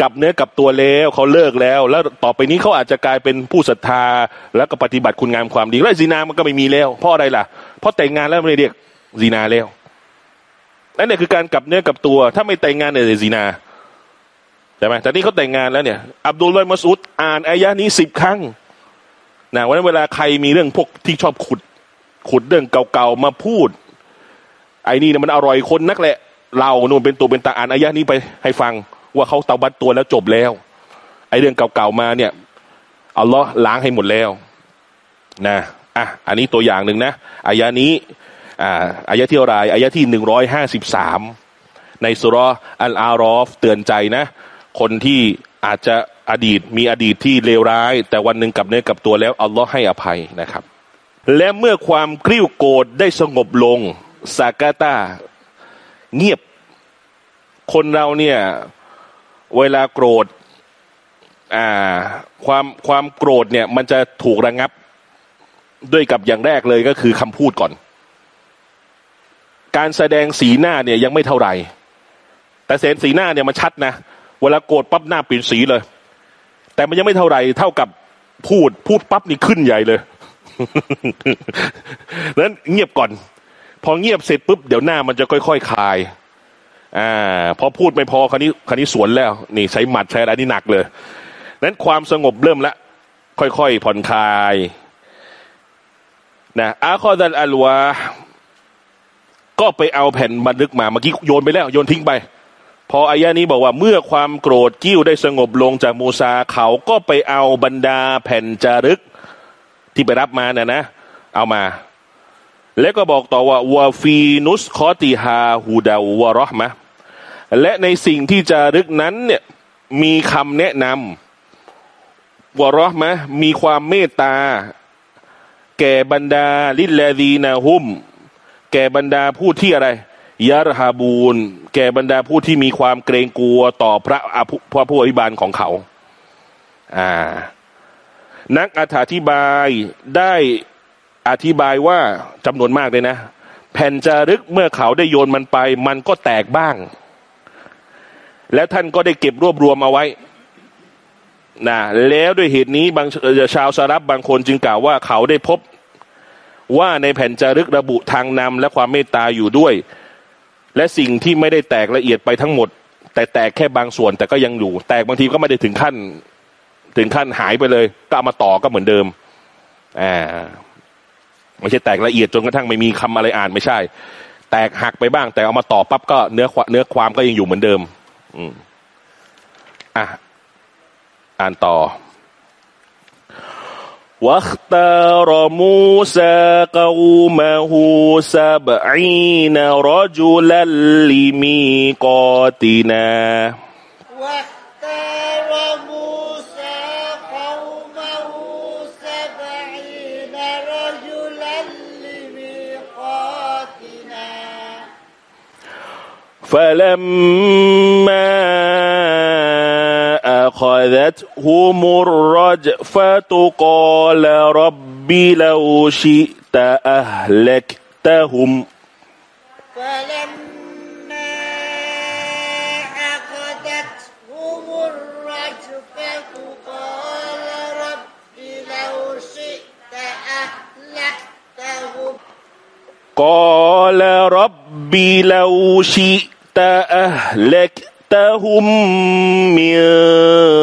กลับเนื้อกลับตัวแล้วเขาเลิกแล้ว แล้วต่อไปนี้เขาอาจจะกลายเป็นผู้ศรัทธา แล้วก็ปฏิบัติคุณงามความดีแล้วซีนามันก็ไม่มีแล้ว เพราะอะไรล่ะ เพราะแต่งงานแล้วไม่ได้เรียกซีนาแล้วนั่นแหละคือการกลับเนื้อกลับตัว ถ้าไม่แต่งงานเนี่ยซีนาใช่ไหมแต่นี่เขาแต่งงานแล้วเนี่ย อับดุลลอยมัสุดอ่านอายะนี้สิบครั้งนะวันนั้นเวลาใครมีเรื่องพวกที่ชอบขุด ขุดเรื่องเก่าๆมาพูด ไอ้นี่เนี่ยมันอร่อยคนนักแหละ เรานู่นเป็นตัวเป็นตาอ่านอายะนี้ไปให้ฟัง ว่าเขาเตาบัตตัวแล้วจบแล้วไอ้เรื่องเก่าๆมาเนี่ยอัลลอฮ์ล้างให้หมดแล้วนะอะอันนี้ตัวอย่างหนึ่งนะอายะนี้อ่าอายะที่อะไรอายะที่หนึ่งร้อยห้าสิบสามในสุรอัลอารอฟเตือนใจนะ คนที่อาจจะอดีตมีอดีตที่เลวร้าย แต่วันหนึ่งกลับเนื้อกลับตัวแล้วอัลลอฮ์ให้อภัยนะครับ และเมื่อความกริ้วโกรธได้สงบลงซากาตาเงียบ คนเราเนี่ย เวลาโกรธอ่าความความโกรธเนี่ย มันจะถูกระงับด้วยกับอย่างแรกเลยก็คือคำพูดก่อน การแสดงสีหน้าเนี่ยยังไม่เท่าไหร่ แต่เสนสีหน้าเนี่ยมันชัดนะ เวลาโกรธปั๊บหน้าเปลี่ยนสีเลย แต่มันยังไม่เท่าไหร่ เท่ากับพูดพูดปั๊บนี่ขึ้นใหญ่เลยนั้นเงียบก่อน พอเงียบเสร็จปุ๊บเดี๋ยวหน้ามันจะค่อยๆคลาย อ่าพอพูดไม่พอคันนี้คันนี้สวนแล้ว นี่ใช้หมัดใช้อะไรนี่หนักเลยนั้นความสงบเริ่มละค่อยๆผ่อนคลายนะอาคอดันอัลวาก็ไปเอาแผ่นบันทึกมาเมื่อกี้โยนไปแล้ว โยนทิ้งไป พออายะนี้บอกว่าเมื่อความโกรธกิ้วได้สงบลงจากมูซาเขาก็ไปเอาบรรดาแผ่นจารึกที่ไปรับมาเนี่ยนะ เอามา แล้วก็บอกต่อว่าวาฟีนุสคอติฮาฮูดาวะรอห์มะและในสิ่งที่จารึกนั้นเนี่ยมีคำแนะนำวะรอห์มะมีความเมตตา แก่บรรดาลิลลาดีนาฮุม แก่บรรดาผู้ที่อะไรยารฮาบูนแก่บรรดาผู้ที่มีความเกรงกลัวต่อพระพระผู้อภิบาลของเขา อ่า นักอธิบายได้ อธิบายว่าจำนวนมากเลยนะ แผ่นจารึกเมื่อเขาได้โยนมันไป มันก็แตกบ้าง และท่านก็ได้เก็บรวบรวมเอาไว้นะแล้วด้วยเหตุนี้บางชาวสารับบางคนจึงกล่าวว่าเขาได้พบว่าในแผ่นจารึกระบุทางนำและความเมตตาอยู่ด้วย และสิ่งที่ไม่ได้แตกละเอียดไปทั้งหมด แต่แตกแค่บางส่วนแต่ก็ยังอยู่ แตกบางทีก็ไม่ได้ถึงขั้น ถึงขั้นหายไปเลย ก็เอามาต่อก็เหมือนเดิมอ่า ไม่ใช่แตกละเอียดจนกระทั่งไม่มีคำอะไรอ่านไม่ใช่ แตกหักไปบ้าง แต่เอามาต่อปั๊บก็เนื้อเนื้อความก็ยังอยู่เหมือนเดิม อืมอ่ะอ่านต่อ واختار موسى قومه سبعين رجلا لميقاتنا واختار فلما أخذتهم الرجفة قال رب لو شئت أهلكتهم. فلما أخذتهم الرجفة قال رب لو شئت أهلكتهم. قال رب لو شئت أهلكتهم من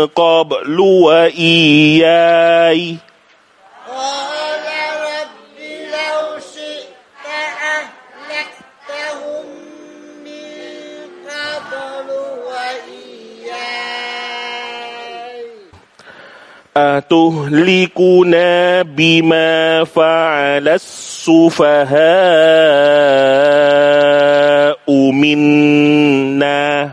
قبل وإياي. قال رب لو شئت أهلكتهم من قبل وإياي. أتهلكنا بما فعل السفهاء؟ منا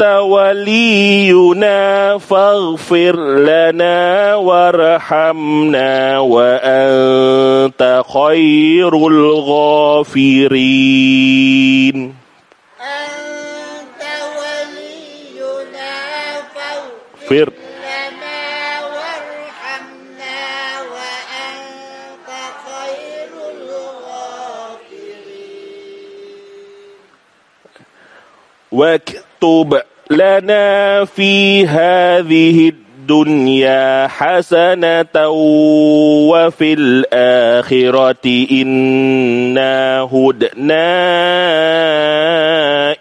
أنت ولينا فاغفر لنا وارحمنا وأنت خير الغافرين. لنا في هذه الدنيا حسنة وفي الآخرة إنا هدنا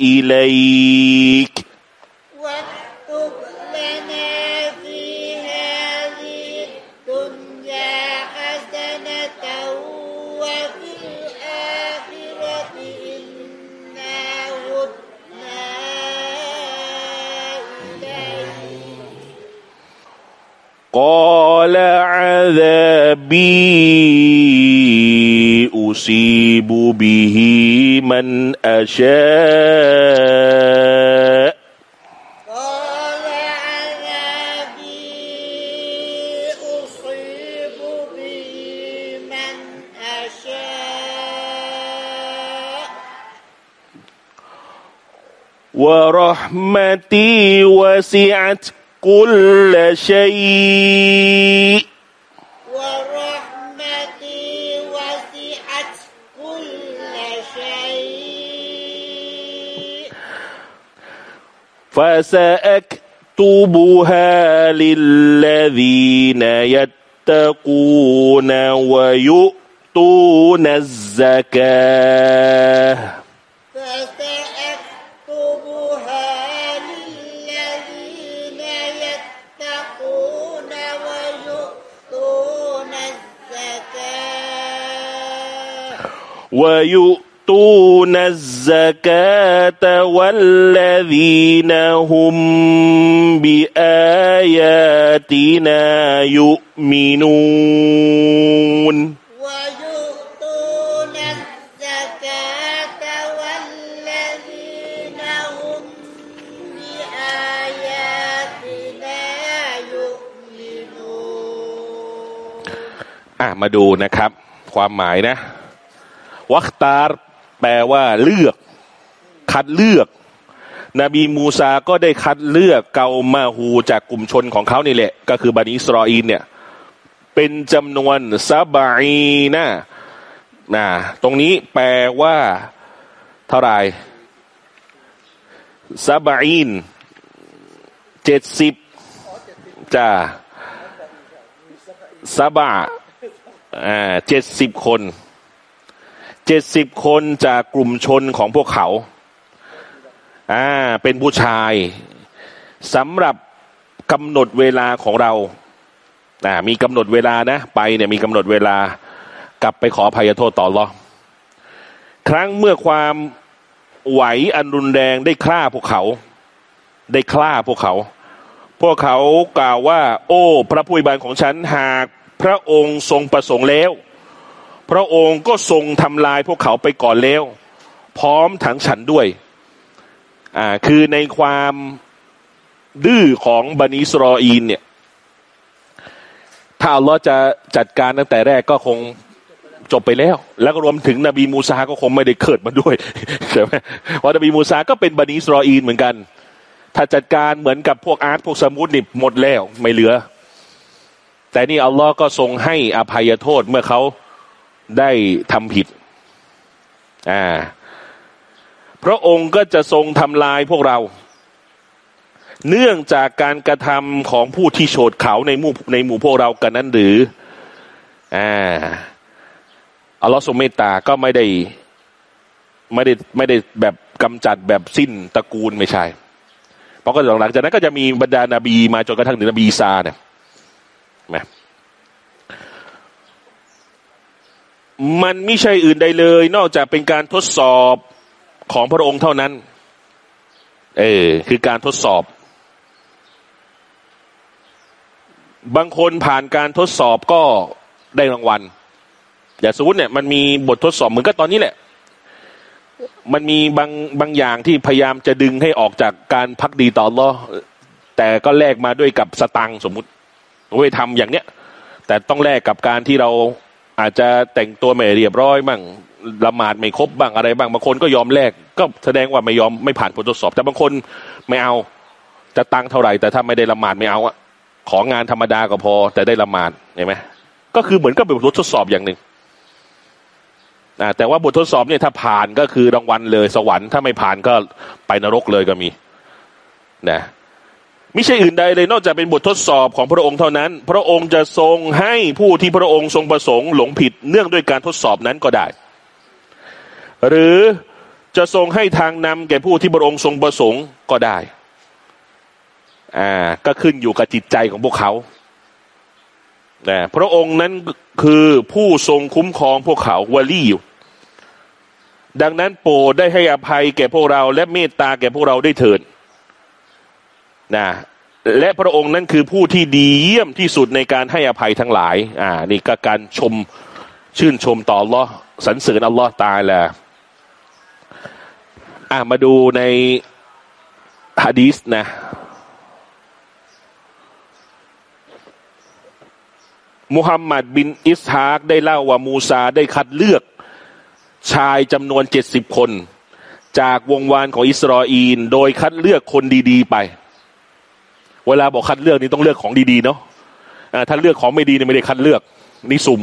إليك. بي أصيب به من أشاء. ورحمتي وسعت كل شيء. فسأكتبها للذين يتقون ويؤتون الزكاة ويؤتون الزكاة ويؤتون الزكاة والذين هم بآياتنا يؤمنون ويؤتون الزكاة والذين هم بآياتنا يؤمنون อ่ะมาดูนะครับ ความหมายนะ วัคตาร์ แปลว่าเลือก คัดเลือก นบีมูซาก็ได้คัดเลือกเกามาฮูจากกลุ่มชนของเขานี่แหละ ก็คือบันิสรออีนเนี่ย เป็นจำนวนซาบาอีนะนะตรงนี้แปลว่า เท่าไหร่ซาบาอีนเจ็ดสิบจ้าซาบะอ่าเจ็ดสิบคน เจ็ดสิบคนจากกลุ่มชนของพวกเขา อ่า เป็นผู้ชายสำหรับกำหนดเวลาของเราอ่ามีกำหนดเวลานะ ไปเนี่ยมีกำหนดเวลากลับไปขออภัยโทษต่ออัลลอครั้งเมื่อความไหวอันรุนแรงได้ฆ่าพวกเขา ได้ฆ่าพวกเขา พวกเขากล่าวว่า โอ้ พระผู้อวยบานของฉันหากพระองค์ทรงประสงค์แล้ว พระองค์ก็ทรงทำลายพวกเขาไปก่อนแล้ว พร้อมทั้งฉันด้วยอ่าคือในความดื้อของบันิสรออีนเนี่ย ถ้าอัลลอฮ์จะจัดการตั้งแต่แรกก็คงจบไปแล้ว แล้วก็รวมถึงนบีมูซาก็คงไม่ได้เกิดมาด้วยใช่ไหมเพราะนบีมูซาก็เป็นบันิสรออีนเหมือนกัน ถ้าจัดการเหมือนกับพวกอาร์ตพวกสมุดนี่หมดแล้วไม่เหลือ แต่นี่อัลลอฮ์ก็ทรงให้อภัยโทษเมื่อเขา ทำผิด อ่า พระองค์ก็จะทรงทำลายพวกเรา เนื่องจากการกระทำของผู้ที่โฉดเขาในหมู่ในหมู่พวกเรากันนั้นหรือ อ่าอัลลอฮ์ทรงเมตตาก็ไม่ได้ไม่ได้ไม่ได้แบบกำจัดแบบสิ้นตระกูลไม่ใช่ เพราะก็หลังจากนั้นก็จะมีบรรดานาบีมาจนกระทั่งถึงนบีซาเนี่ยไห มันไม่ใช่อื่นใดเลย นอกจากเป็นการทดสอบของพระองค์เท่านั้น เออคือการทดสอบ บางคนผ่านการทดสอบก็ได้รางวัลอย่างสมมติเนี่ยมันมีบททดสอบเหมือนกับตอนนี้แหละ มันมีบางบางอย่างที่พยายามจะดึงให้ออกจากการพักดีต่ออัลลอแต่ก็แลกมาด้วยกับสตังค์สมมุติโอ้ยทำอย่างเนี้ย แต่ต้องแลกกับการที่เรา อาจจะแต่งตัวไม่เรียบร้อยบ้างละหมาดไม่ครบบ้างอะไรบ้างบางคนก็ยอมแลกก็แสดงว่าไม่ยอมไม่ผ่านบททดสอบ แต่บางคนไม่เอาจะตังเท่าไหร่ แต่ถ้าไม่ได้ละหมาดไม่เอาอะของานธรรมดาก็พอ แต่ได้ละหมาดเห็นไหมก็คือเหมือนกับเป็นบททดสอบอย่างหนึ่งอ่าแต่ว่าบททดสอบเนี่ยถ้าผ่านก็คือรางวัลเลยสวรรค์ถ้าไม่ผ่านก็ไปนรกเลยก็มีนะ ไม่ใช่อื่นใดเลยนอกจากเป็นบททดสอบของพระองค์เท่านั้น พระองค์จะทรงให้ผู้ที่พระองค์ทรงประสงค์หลงผิดเนื่องด้วยการทดสอบนั้นก็ได้ หรือจะทรงให้ทางนำแก่ผู้ที่พระองค์ทรงประสงค์ก็ได้อ่าก็ขึ้นอยู่กับจิตใจของพวกเขานะพระองค์นั้นคือผู้ทรงคุ้มครองพวกเขาวลีอยู่ ดังนั้นโปรดได้ให้อภัยแก่พวกเราและเมตตาแก่พวกเราได้เถิด นะและพระองค์นั้นคือผู้ที่ดีเยี่ยมที่สุดในการให้อภัยทั้งหลายอ่านี่ก็การชมชื่นชมต่ออัลลอฮ์สรรเสริญอัลลอฮ์ตายแหละอ่ามาดูในฮะดีสนะมุฮัมมัดบินอิสฮากได้เล่าว่ามูซาได้คัดเลือก ชายจำนวนเจ็ดสิบคน จากวงวานของอิสราเอลโดยคัดเลือกคนดี ๆ ไป เวลาบอกคัดเลือกนี่ต้องเลือกของดีๆเนาะะถ้าเลือกของไม่ดีเนี่ยไม่ได้คัดเลือกนี่สุ่ม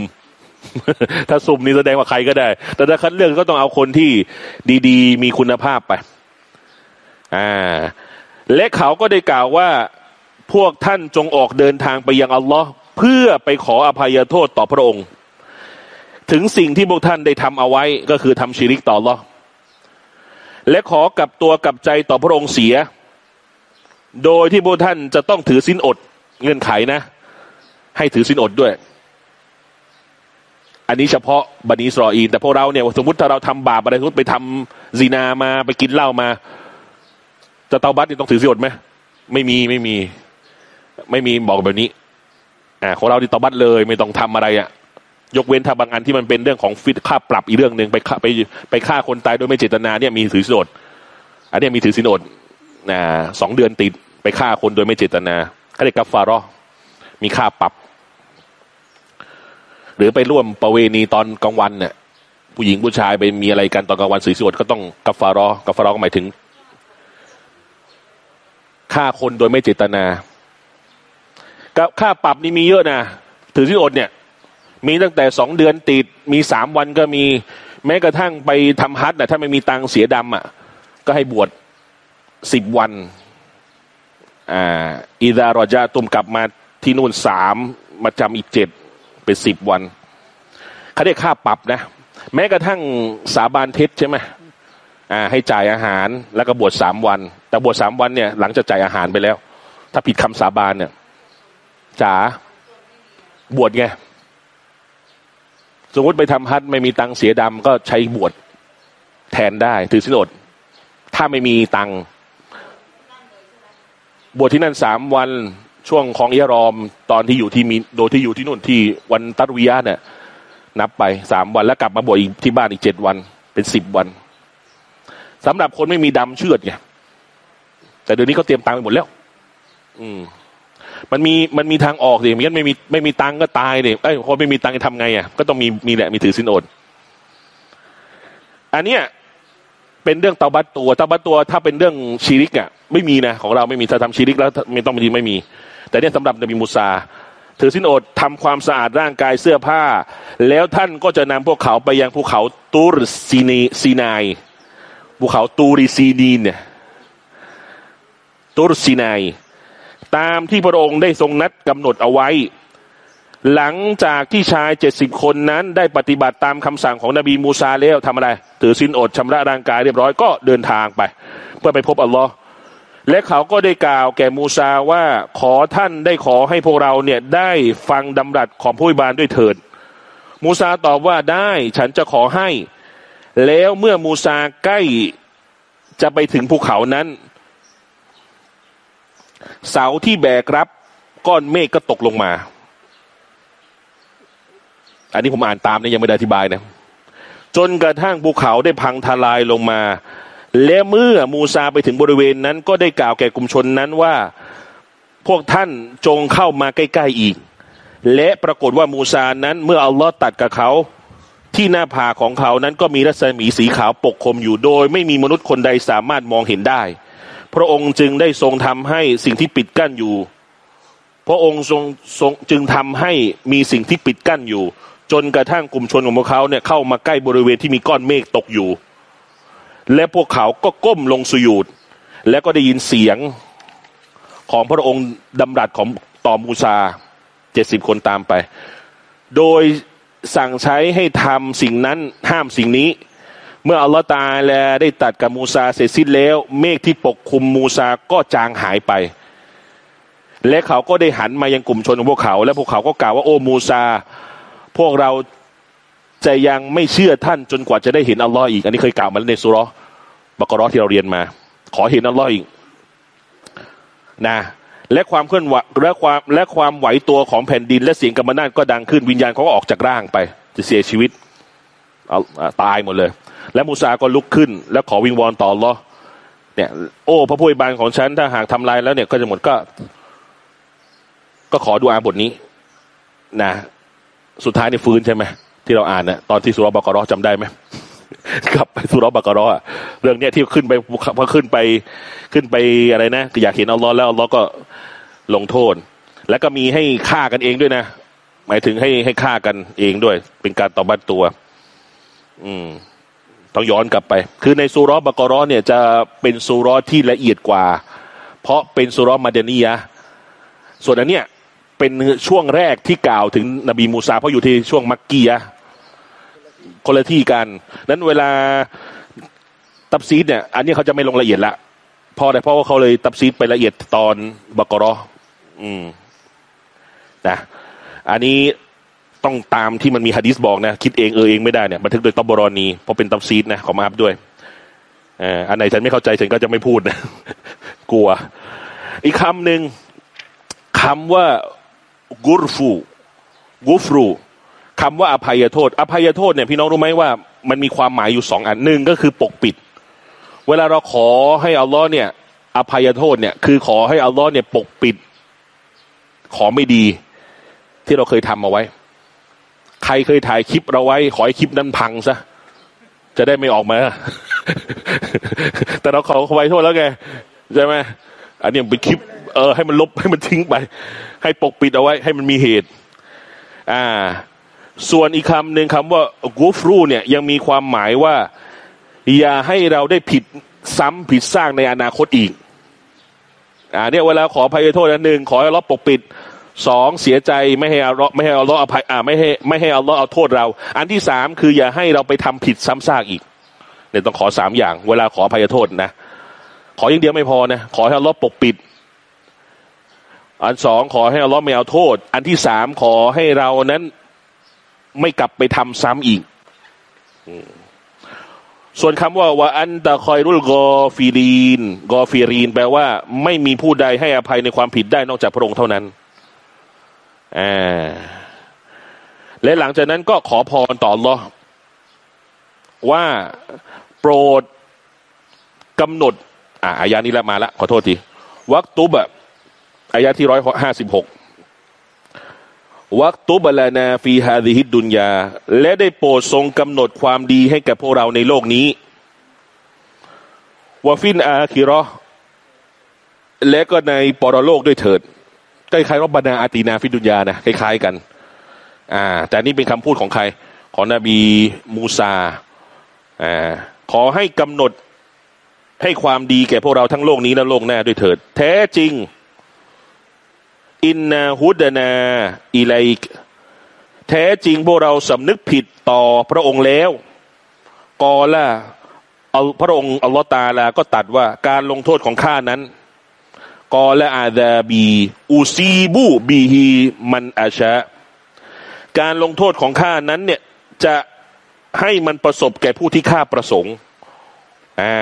ถ้าสุ่มนี่แสดงว่าใครก็ได้ แต่ถ้าคัดเลือกก็ต้องเอาคนที่ดีๆ มีคุณภาพไป อ่า และเขาก็ได้กล่าวว่าพวกท่านจงออกเดินทางไปยังอัลลอฮ์เพื่อไปขออภัยโทษต่อพระองค์ ถึงสิ่งที่พวกท่านได้ทำเอาไว้ก็คือทำชีริกต่อลอและขอกลับตัวกลับใจต่อพระองค์เสีย โดยที่พวกท่านจะต้องถือสินอดเงื่อนไขนะ ให้ถือสินอดด้วย อันนี้เฉพาะบันิสรออีนแต่พวกเราเนี่ยสมมติถ้าเราทำบาปอะไรสมมติไปทำซีนามาไปกินเหล้ามา จะเตาบัตนี่ต้องถือสินอดไหมไม่มีไม่มี ไม่มีบอกแบบนี้อ่าของเราที่ตาบัดเลยไม่ต้องทำอะไรอะ่ะยกเว้นถ้าบางอันที่มันเป็นเรื่องของฟิตค่าปรับอีกเรื่องหนึ่งไปฆ่าไปไปฆ่าคนตายโดยไม่เจตนาเนี่ยมีถือสินอดอันนี้มีถือสินอด สองเดือนติดไปฆ่าคนโดยไม่เจตนาเขาเรียกกัฟฟารอมีค่าปรับ หรือไปร่วมประเวณีตอนกลางวันเนี่ยผู้หญิงผู้ชายไปมีอะไรกันตอนกลางวันสือสวดก็ต้องกัฟฟารอกัฟฟารอก็หมายถึงฆ่าคนโดยไม่เจตนากับค่าปรับนี่มีเยอะนะถือที่อดเนี่ย มีตั้งแต่สองเดือนติด มีสามวันก็มี แม้กระทั่งไปทำฮัทนะถ้าไม่มีตังเสียดำอะ ก็ให้บวช สิบวันอ่าอิดารอจาตุมกลับมาที่นู่นสามมาจำอีกเจ็ดเป็นสิบวันเขาได้ค่าปรับนะ แม้กระทั่งสาบานเท็จใช่ไหมอ่าให้จ่ายอาหารแล้วก็บวชสามวัน แต่บวชสามวันเนี่ยหลังจากจ่ายอาหารไปแล้ว ถ้าผิดคำสาบานเนี่ยจ๋าบวชไงสมมติไปทำฮัทไม่มีตังเสียดำก็ใช้บวชแทนได้ถือสินดถ้าไม่มีตัง บวชที่นั่นสามวันช่วงของเอยรอมตอนที่อยู่ที่มีโดยที่อยู่ที่นู่นที่วันตัตวิยะเนี่ย นับไปสามวันแล้วกลับมาบวชอีกที่บ้านอีกเจ็ดวันเป็นสิบวันสำหรับคนไม่มีดำเชือดไงแต่เดี๋ยวนี้เขาเตรียมตังไปหมดแล้ว อืม มันมีมันมีทางออกสิไม่งั้นไม่มีไม่มีตังก็ตายเนี่ยไอ้คนไม่มีตังจะทำไงอะก็ต้องมีมีแหละมีถือสินอดอันเนี้ย เป็นเรื่องเตาบัตตัวเตาบัตตัว ถ้าเป็นเรื่องชีริกอะไม่มีนะของเราไม่มีถ้าทำชีริกแล้วไม่ต้องมีไม่มี แต่เนี่ยสำหรับนบีมูซาถือสินอดทำความสะอาดร่างกายเสื้อผ้า แล้วท่านก็จะนำพวกเขาไปยังภูเขาตูรซีนีซีนายภูเขาตูรซีนีนเนี่ยตูรซีนายตามที่พระองค์ได้ทรงนัดกำหนดเอาไว้ หลังจากที่ชายเจ็ดสิบคนนั้นได้ปฏิบัติตามคำสั่งของนบีมูซาแล้วทำอะไร ถือสินอดชำระร่างกายเรียบร้อยก็เดินทางไป เพื่อไปพบอัลลอฮ์และเขาก็ได้กล่าวแก่มูซาว่าขอท่านได้ขอให้พวกเราเนี่ยได้ฟังดำรัสของผู้บานด้วยเถิด มูซาตอบว่าได้ฉันจะขอให้ แล้วเมื่อมูซาใกล้จะไปถึงภูเขานั้น เสาที่แบกรับก้อนเมฆก็ตกลงมา อันนี้ผมอ่านตามนะยังไม่ได้อธิบายนะ จนกระทั่งภูเขาได้พังทลายลงมา และเมื่อมูซาไปถึงบริเวณนั้น ก็ได้กล่าวแก่กลุ่มชนนั้นว่าพวกท่านจงเข้ามาใกล้ ๆอีก และปรากฏว่ามูซานั้น เมื่ออัลลอฮ์ตัดกับเขาที่หน้าผาของเขานั้นก็มีรัศมีสีขาวปกคลุมอยู่โดย ไม่มีมนุษย์คนใดสามารถมองเห็นได้ พระองค์จึงได้ทรงทำให้สิ่งที่ปิดกั้นอยู่ พระองค์ทรงทรงจึงทำให้มีสิ่งที่ปิดกั้นอยู่ จนกระทั่งกลุ่มชนของพวกเขาเนี่ยเข้ามาใกล้บริเวณที่มีก้อนเมฆตกอยู่ และพวกเขาก็ก้มลงสุยูดและก็ได้ยินเสียงของพระองค์ดำรัสของต่อมูซาเจ็ดสิบคนตามไป โดยสั่งใช้ให้ทำสิ่งนั้นห้ามสิ่งนี้ เมื่ออัลลอฮ์ตาแลได้ตัดกับมูซาเสร็จสิ้นแล้ว เมฆที่ปกคลุมมูซาก็จางหายไป และเขาก็ได้หันมายังกลุ่มชนของพวกเขา และพวกเขาก็กล่าวว่าโอ้มูซา พวกเราจะยังไม่เชื่อท่านจนกว่าจะได้เห็นอัลลอฮ์อีก อันนี้เคยกล่าวมาในสุรบักรอที่เราเรียนมา ขอเห็นอัลลอฮ์อีกนะและความเคลื่อนไหวและความและความไหวตัวของแผ่นดิน และเสียงกำมนาดก็ดังขึ้นวิญญาณเขาก็ออกจากร่างไป จะเสียชีวิตเอาตายหมดเลย และมูซาก็ลุกขึ้น แล้วขอวิงวอนต่อรอเนี่ยโอ้พระผู้บานของฉันถ้าหากทำลายแล้วเนี่ยก็จะหมดก็ ก็ขอดูอาบทนี้นะ สุดท้ายนี่ฟื้นใช่ไหมที่เราอ่านนะตอนที่สุรบกรอจำได้ไหมกลับไปสุรบกรอเรื่องเนี้ยที่ขึ้นไปพอขึ้นไปขึ้นไปอะไรนะอยากเห็นอัลลอฮ์แล้วอัลลอฮ์ก็ลงโทษ แล้วก็มีให้ฆ่ากันเองด้วยนะ หมายถึงให้ให้ฆ่ากันเองด้วย เป็นการตอบัตตัว อืมต้องย้อนกลับไป คือในสุรบกรอเนี่ย จะเป็นสุรที่ละเอียดกว่า เพราะเป็นสุรมาเดนียะส่วนอันเนี้ย เป็นช่วงแรกที่กล่าวถึงนบีมูซาเพราะอยู่ที่ช่วงมักกียะคนละที่กันนั้นเวลาตับซีดเนี่ย อันนี้เขาจะไม่ลงละเอียดละพอแต่เพราะว่าเขาเลยตับซีดไปละเอียดตอนบักรออืมนะอันนี้ต้องตามที่มันมีฮะดิษบอกนะ คิดเองเออเองไม่ได้เนี่ยบันทึกโดยตบบรอนีเพราะเป็นตับซีดนะขอมาอัพด้วยอันไหนฉันไม่เข้าใจฉันก็จะไม่พูดนะกลัว อีกคำหนึ่งคำว่า กุรฟูกุฟรูคำว่าอภัยโทษ อภัยโทษเนี่ยพี่น้องรู้ไหมว่า มันมีความหมายอยู่สองอันหนึ่งก็คือปกปิด เวลาเราขอให้อัลลอฮ์เนี่ย อภัยโทษเนี่ย คือขอให้อัลลอฮ์เนี่ยปกปิด ขอไม่ดี ที่เราเคยทำเอาไว้ ใครเคยถ่ายคลิปเราไว้ ขอให้คลิปนั้นพังซะจะได้ไม่ออกมา แต่เราขอไว้โทษแล้วไงใช่ไหมอันนี้เป็นคลิป เออให้มันลบให้มันทิ้งไป ให้ปกปิดเอาไว้ ให้มันมีเหตุ อ่า ส่วนอีกคำหนึ่งคำว่ากูฟรูเนี่ยยังมีความหมายว่า อย่าให้เราได้ผิดซ้ำผิดสร้างในอนาคตอีก อ่า เนี่ยเวลาขออภัยโทษอันหนึ่งขอให้เราปกปิดสองเสียใจไม่ให้อัลลอฮ์ไม่ให้อัลลอฮ์อภัยอ่าไม่ให้ไม่ให้อัลลอฮ์เอาโทษเรา อันที่สามคืออย่าให้เราไปทำผิดซ้ำซากอีกเนี่ยต้องขอสามอย่าง เวลาขออภัยโทษนะ ขออย่างเดียวไม่พอนะ ขอให้อัลลอฮ์ปกปิด อันสองขอให้อัลลอฮ์ไม่เอาโทษ อันที่สามขอให้เรานั้นไม่กลับไปทำซ้ำอีก ส่วนคำว่าว่าอันตะคอยรุลกอฟีรีนกอฟีรีน แปลว่า ไม่มีผู้ใดให้อภัยในความผิดได้นอกจากพระองค์เท่านั้นอ่าและหลังจากนั้นก็ขอพรต่อรอว่าโปรดกำหนด อ่าอายานี้แล้วมาละขอโทษทีวักตุบะ อายาที่ร้อยห้าสิบหกวักตุบลานาฟีฮาดิฮิดดุนยา และได้โปรดทรงกำหนดความดีให้แก่พวกเราในโลกนี้วาฟินอาคิรอและก็ในปรโลกด้วยเถิดคล้ายๆรบบานาอาตีนาฟิดุนยานะคล้ายๆกัน อ่า แต่นี่เป็นคำพูดของใคร ของนบีมูซาอ่าขอให้กำหนดให้ความดีแก่พวกเราทั้งโลกนี้และโลกหน้าด้วยเถิด แท้จริง อินนาฮุดนาอิไลกแท้จริงพวกเราสำนึกผิดต่อพระองค์แล้ว กอล่าเอาพระองค์อัลลอฮ์ตาลาก็ตัดว่าการลงโทษของข้านั้น กอละอาดาบี อูซีบูบีฮีมันอาชะการลงโทษของข้านั้นเนี่ยจะให้มันประสบแก่ผู้ที่ข้าประสงค์อ่า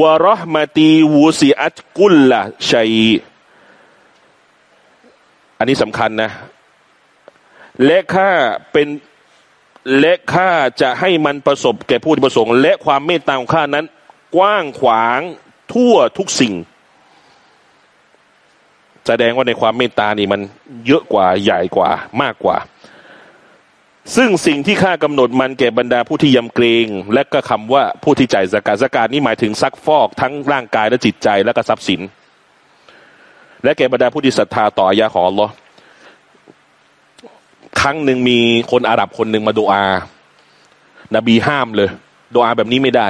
วะรหมาตีวูซีอัตกุลละชัย อันนี้สำคัญนะ และข้าเป็นและข้าจะให้มันประสบแก่ผู้ที่ประสงค์ และความเมตตาของข้านั้น กว้างขวางทั่วทุกสิ่ง แสดงว่าในความเมตตานี่มันเยอะกว่าใหญ่กว่ามากกว่า ซึ่งสิ่งที่ข้ากำหนดมันแก่บรรดาผู้ที่ยำเกรงและก็คำว่าผู้ที่จ่ายสกาดสกาดนี่หมายถึงซักฟอกทั้งร่างกายและจิตใจและก็ทรัพย์สิน และแก่บรรดาผู้ที่ศรัทธาต่ออายะของอัลลอฮ์ครั้งหนึ่งมีคนอาหรับคนหนึ่งมาดูอา นบีห้ามเลยดูอาแบบนี้ไม่ได้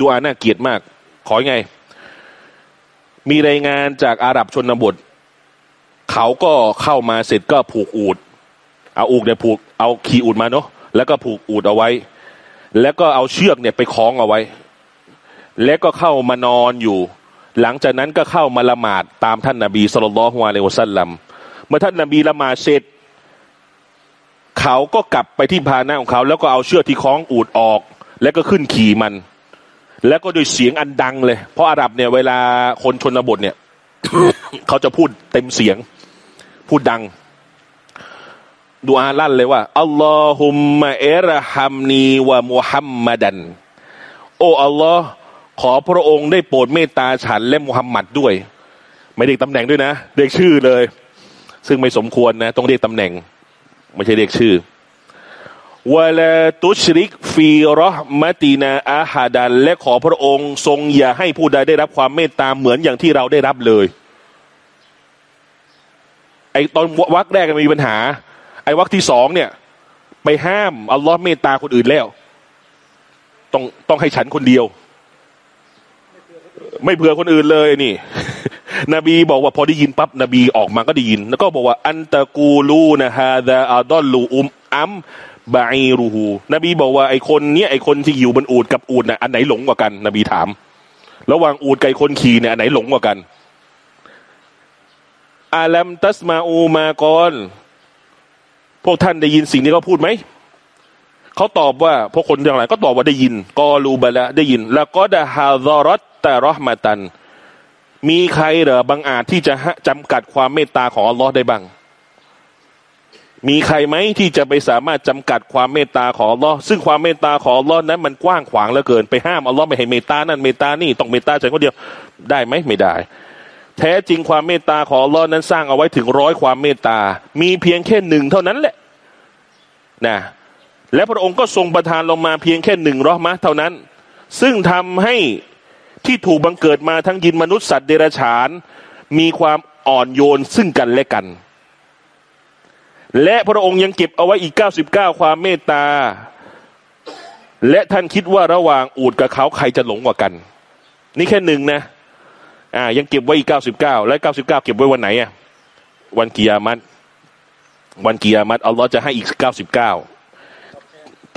ดูอาน่าเกลียดมาก ขอยังไง มีรายงานจากอาหรับชนบท เขาก็เข้ามาเสร็จก็ผูกอูด เอาอูดเนี่ยผูกเอาขี่อูดมาเนาะแล้วก็ผูกอูดเอาไว้ แล้วก็เอาเชือกเนี่ยไปคล้องเอาไว้ แล้วก็เข้ามานอนอยู่ หลังจากนั้นก็เข้ามาละหมาดตามท่านนาบีสุลต่านลฮวะเลวซัลลัมเมื่อท่านนาบีละหมาดเสร็จ เขาก็กลับไปที่พาหนะของเขา แล้วก็เอาเชือกที่คล้องอูดออก แล้วก็ขึ้นขี่มัน แล้วก็ด้วยเสียงอันดังเลย เพราะอาหรับเนี่ยเวลาคนชนบทเนี่ย เขาจะพูดเต็มเสียง พูดดังดูอาลั่นเลยว่าอัลลอฮุมมะเอรฮัมนีวะมุฮัมมัดัน โอ้อัลลอฮ์ ขอพระองค์ได้โปรดเมตตาฉันและมุฮัมมัดด้วย ไม่เรียกตำแหน่งด้วยนะเรียกชื่อเลย ซึ่งไม่สมควรนะ ต้องเรียกตำแหน่ง ไม่ใช่เรียกชื่อวะลาตุชริกฟีรอมตีนาอาฮาดัน และขอพระองค์ทรงอย่าให้ผู้ใดได้รับความเมตตาเหมือนอย่างที่เราได้รับเลยไอตอนวักแรกมันมีปัญหา ไอ้วักที่สองเนี่ย ไปห้ามอัลลอฮ์เมตตาคนอื่นแล้ว ต้องต้องให้ฉันคนเดียว ไม่เผื่อคนอื่นเลยนี่ นบีบอกว่าพอได้ยินปั๊บนบีออกมาก็ได้ยิน แล้วก็บอกว่า อันตะกูลูนะฮาดาอัดอลลูอุมอัมบาอีรูฮูนบีบอกว่าไอคนเนี้ยไอคนที่อยู่บนอูดกับอูดน่ะอันไหนหลงกว่ากัน นบีถาม ระหว่างอูดกับไอคนขี่เนี่ยอันไหนหลงกว่ากันอาลัมตัสมาอูมากอนพวกท่านได้ยินสิ่งที่เขาพูดไหม เขาตอบว่าพวกคนอย่างไรก็ตอบว่าได้ยิน กอลูบะละได้ยิน แล้วก็ดะฮาซอรต แต่รอมาตัน มีใครเหรอบางอาจที่จะจำกัดความเมตตาของอัลลอฮ์ได้บ้าง มีใครไหมที่จะไปสามารถจำกัดความเมตตาของอัลลอฮ์ซึ่งความเมตตาของอัลลอฮ์นั้นมันกว้างขวางเหลือเกินไปห้ามอัลลอฮ์ไม่ให้เมตตานั่นเมตตานี่ต้องเมตตาฉันคนเดียวได้ไหมไม่ได้แท้จริงความเมตตาของอัลลอฮ์นั้นสร้างเอาไว้ถึงร้อยความเมตตา มีเพียงแค่หนึ่งเท่านั้นแหละ นะ และพระองค์ก็ทรงประทานลงมาเพียงแค่หนึ่งรอมะเท่านั้น ซึ่งทำให้ ที่ถูกบังเกิดมาทั้งยินมนุษย์สัตว์เดรัจฉาน มีความอ่อนโยนซึ่งกันและกัน และพระองค์ยังเก็บเอาไว้อีก 99 ความเมตตา และท่านคิดว่าระหว่างอูดกับเขาใครจะหลงกว่ากัน นี่แค่หนึ่งนะ อ่า ยังเก็บไว้อีก 99 และ 99 เก็บไว้วันไหนอะวันกิยามัตวันกิยามัตอัลลอฮ์จะให้อีก 99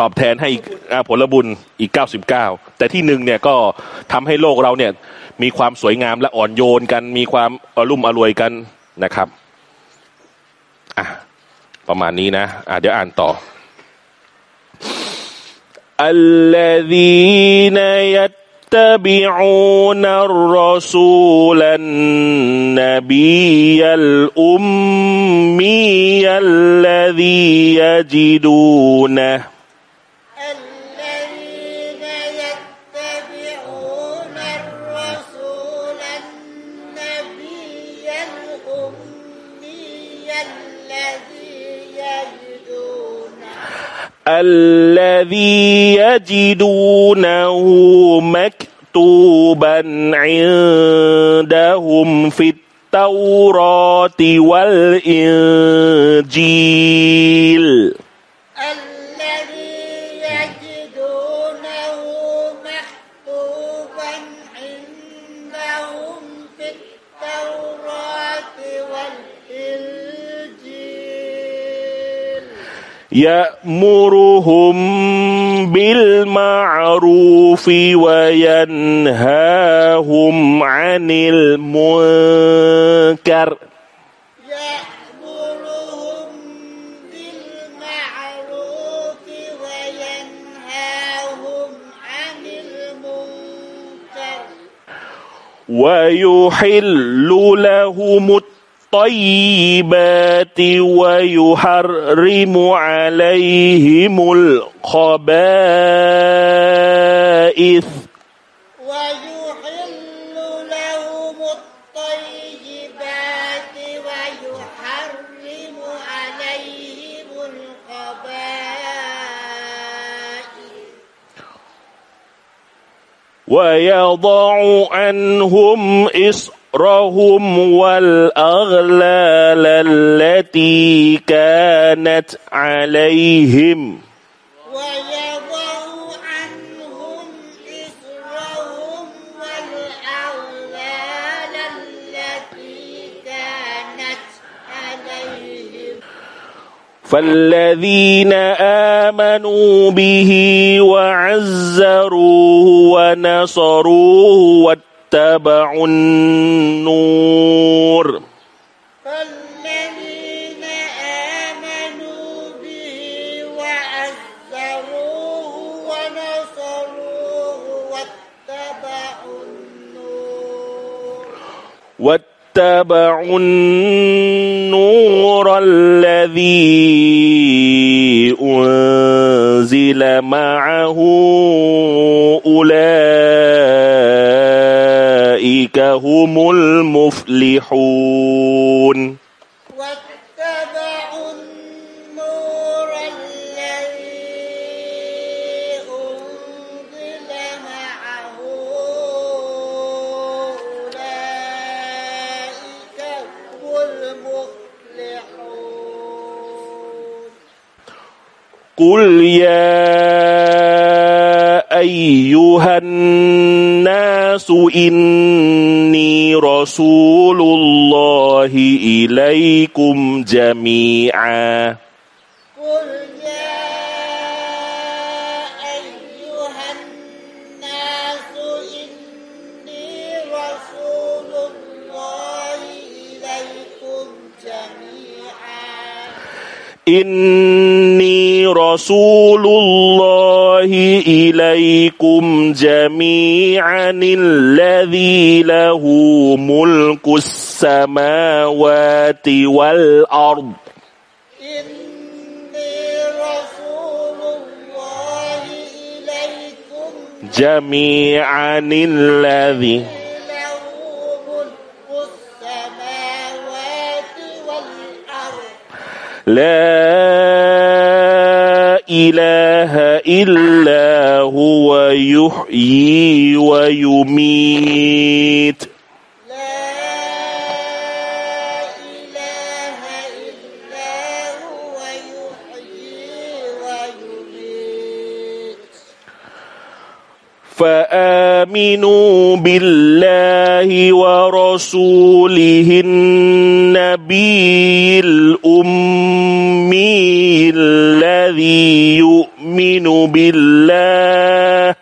ตอบแทนให้อีกอาผลบุญอีก 99 แต่ที่หนึ่งเนี่ยก็ทำให้โลกเราเนี่ย มีความสวยงามและอ่อนโยนกัน มีความอรุ่มอรวยกันนะครับ อ่ะ ประมาณนี้นะ อ่ะเดี๋ยวอ่านต่อ الذين يتبعون الرسول النبي الأمي الذي يجدونه الذي يجدونه مكتوبا عندهم في التوراة والإنجيل. يأمرهم بالمعروف وينهاهم عن المنكر. يأمرهم بالمعروف وينهاهم عن المنكر. ويحل لهم الطيبات ويحرم عليهم الخبائث. ويحل لهم الطيبات ويحرم عليهم الخبائث. ويضع عنهم إصرهم والأغلال التي كانت عليهم. ويضع عنهم إثرهم والأغلال التي كانت عليهم. فالذين آمنوا به وعزروه ونصروه واتبعوا النور. فالذين آمنوا به وعزروه ونصروه واتبعوا النور. واتبعوا النور الذي أنزل معه أولئك. هم المفلحون. واتبعوا النور الذي أنزل معه. أولئك هم المفلحون. قل يا أيها الناس إني رسول الله إليكم جميعا إني رسول الله إليكم جميعا الذي له ملك السماوات والأرض. جميعا الذي لا إله إلا هو يحيي ويميت. فآمنوا بالله ورسوله النبي الأمي الذي يؤمن بالله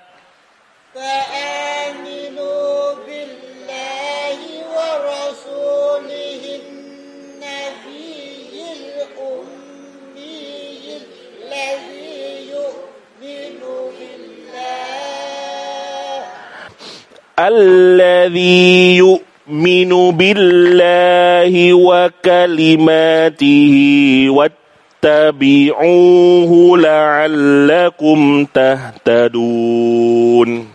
يؤمن بالله وكلماته واتبعوه لعلكم تهتدون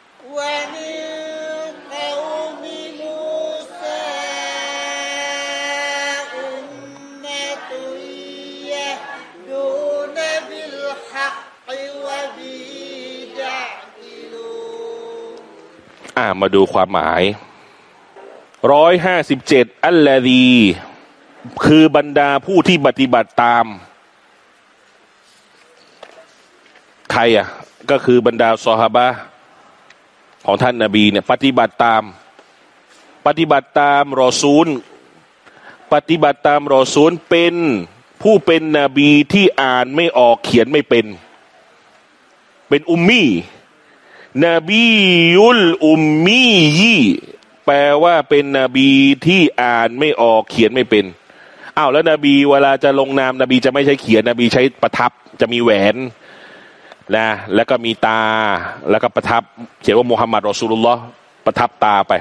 อ่ามาดูความหมายร้อยห้าสิบเจ็ดอัลลดี คือบรรดาผู้ที่ปฏิบัติตาม ใครอะ ก็คือบรรดาซอฮาบะของท่านนาบีเนี่ย ปฏิบัติตาม ปฏิบัติตามรอซูล ปฏิบัติตามรอซูลเป็นผู้เป็นนบีที่อ่านไม่ออกเขียนไม่เป็น เป็นอุมมี่ นบียุลอุมมียีแปลว่าเป็นนบีที่อ่านไม่ออกเขียนไม่เป็นอ้าวแล้วนบีเวลาจะลงนามนบีจะไม่ใช้เขียนนบีใช้ประทับจะมีแหวนนะแล้วก็มีตาแล้วก็ประทับ เขียนว่ามุฮัมมัดรอสูลุลลอฮ์ประทับตาไป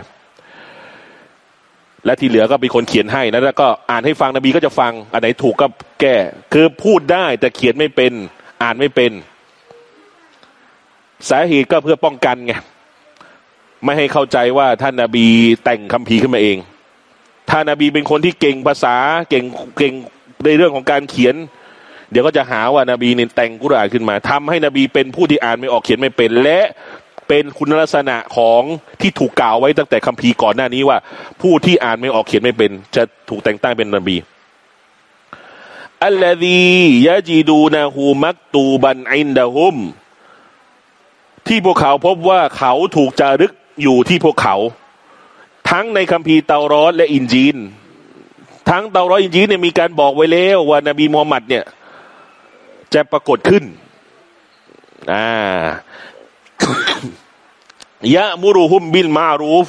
และที่เหลือก็เป็นคนเขียนให้นะแล้วก็อ่านให้ฟังนบีก็จะฟังอันไหนถูกก็แก้คือพูดได้แต่เขียนไม่เป็น อ่านไม่เป็น สาเหตุก็เพื่อป้องกันไงไม่ให้เข้าใจว่าท่านนาบีแต่งคำพีร์ขึ้นมาเองถ้านาบีเป็นคนที่เก่งภาษาเก่งเก่งในเรื่องของการเขียน เดี๋ยวก็จะหาว่านาบีเนี่ยแต่งกุรอานขึ้นมาทำให้นบีเป็นผู้ที่อ่านไม่ออกเขียนไม่เป็น และเป็นคุณลักษณะของที่ถูกกล่าวไว้ตั้งแต่คัมภีร์ก่อนหน้านี้ว่า ผู้ที่อ่านไม่ออกเขียนไม่เป็น จะถูกแต่งตั้งเป็นนบีอัลลดียะจีดูนาหูมักตูบันอินดะฮุม ที่พวกเขาพบว่าเขาถูกจารึกอยู่ที่พวกเขา ทั้งในคัมภีร์เตารอดและอินจีน ทั้งเตารอดอินจีนเนี่ยมีการบอกไว้แล้วว่านบีมูฮัมมัดเนี่ย จะปรากฏขึ้นอ่ายะมุรุฮุมบิลมารูฟ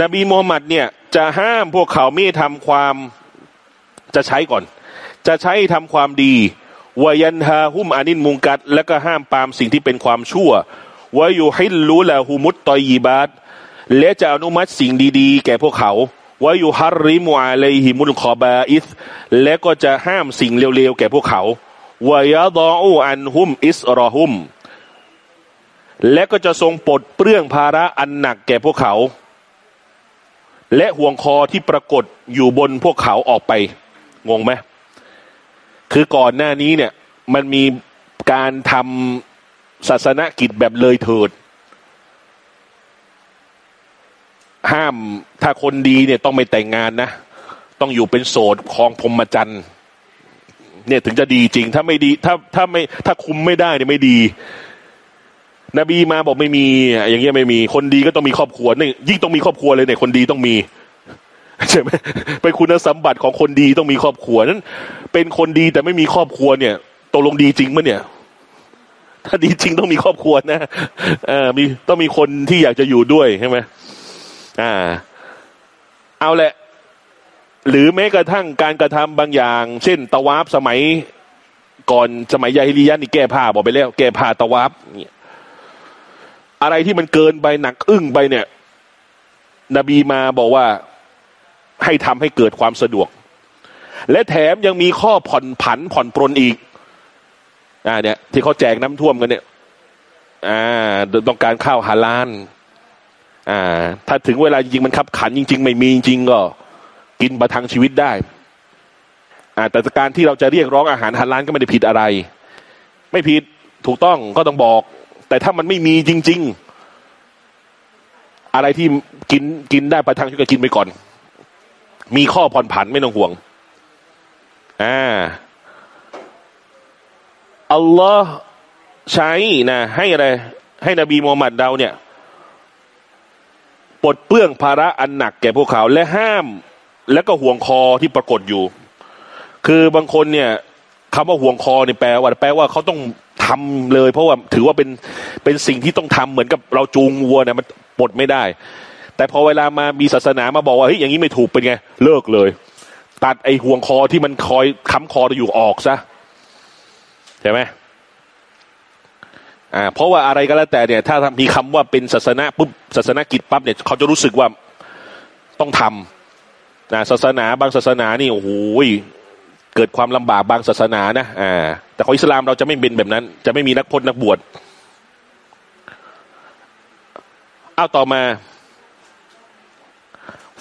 นบีมูฮัมมัดเนี่ย จะห้ามพวกเขาไม่ทำความจะใช้ก่อน จะใช้ทำความดี วยันฮาฮุมอานินมุงกัด แล้วก็ห้ามปามสิ่งที่เป็นความชั่ววายุฮิลลูละฮูมุตตอยีบาตและจะอนุมัติสิ่งดีๆ แก่พวกเขาวายุฮัรริมูอาเลฮิมุลคอบาอิสและก็จะห้ามสิ่งเลวๆ แก่พวกเขาวายาดอูอันฮุมอิสรอฮุม และก็จะทรงปลดเปลื้องภาระอันหนักแก่พวกเขา และห่วงคอที่ปรากฏอยู่บนพวกเขาออกไป งงไหม คือก่อนหน้านี้เนี่ย มันมีการทำศาสนกิจแบบเลยเถิด ห้ามถ้าคนดีเนี่ยต้องไม่แต่งงานนะ ต้องอยู่เป็นโสดคลองพรมจรรย์เนี่ยถึงจะดีจริง ถ้าไม่ดีถ้าถ้าไม่ถ้าคุมไม่ได้เนี่ยไม่ดี นบีมาบอกไม่มี อย่างเงี้ยไม่มี คนดีก็ต้องมีครอบครัวนี่ยิ่งต้องมีครอบครัวเลยเนี่ยคนดีต้องมี ใช่ไหมเป็นคุณสมบัติของคนดีต้องมีครอบครัวนั้น เป็นคนดีแต่ไม่มีครอบครัวเนี่ยตกลงดีจริงมั้ยเนี่ย ถ้าดีจริงต้องมีครอบครัวนะเออมีต้องมีคนที่อยากจะอยู่ด้วยใช่ไหมอ่า เอาแหละ หรือแม้กระทั่งการกระทำบางอย่าง เช่น ตะวาบสมัยก่อนสมัยยาฮิลียะนี่แก้ผ้าบอกไปแล้ว แก้ผ้าตะวาบเนี่ยอะไรที่มันเกินไปหนักอึ้งไปเนี่ย นบีมาบอกว่า ให้ทำให้เกิดความสะดวก และแถมยังมีข้อผ่อนผันผ่อนปรนอีกอ่าเนี่ยที่เขาแจกน้ำท่วมกันเนี่ยอ่าต้องการข้าวฮาลานอ่า ถ้าถึงเวลาจริงมันขับขันจริง ๆ ไม่มีจริงก็ กินประทังชีวิตได้อ่าแต่การที่เราจะเรียกร้องอาหารฮาลานก็ไม่ได้ผิดอะไร ไม่ผิดถูกต้องก็ต้องบอก แต่ถ้ามันไม่มีจริง ๆ อะไรที่กินกินได้ประทังชีวิตก็กินไปก่อน มีข้อผ่อนผันไม่ต้องห่วงอ่าอัลลอฮ์ใช้นะให้อะไร ให้นบีมูฮัมมัดเราเนี่ยปลดเปลื้องภาระอันหนักแก่พวกเขาและห้าม และก็ห่วงคอที่ปรากฏอยู่ คือบางคนเนี่ยคำว่าห่วงคอเนี่ยแปลว่าแปลว่าเขาต้องทำเลย เพราะว่าถือว่าเป็นเป็นสิ่งที่ต้องทำเหมือนกับเราจูงวัวเนี่ยมันปลดไม่ได้ แต่พอเวลามามีศาสนามาบอกว่าเฮ้ยอย่างนี้ไม่ถูกเป็นไง เลิกเลย ตัดไอห่วงคอที่มันคอยค้ำคอเราอยู่ออกซะใช่ไหมอ่าเพราะว่าอะไรก็แล้วแต่เนี่ย ถ้ามีคำว่าเป็นศาสนาปุ๊บศาสนากิจปั๊บเนี่ยเขาจะรู้สึกว่าต้องทำนะศาสนาบางศาสนานี่โอ้โหเกิดความลำบากบางศาสนานะอ่าแต่ของอิสลามเราจะไม่เป็นแบบนั้น จะไม่มีนักพจนักบวชเอาต่อมา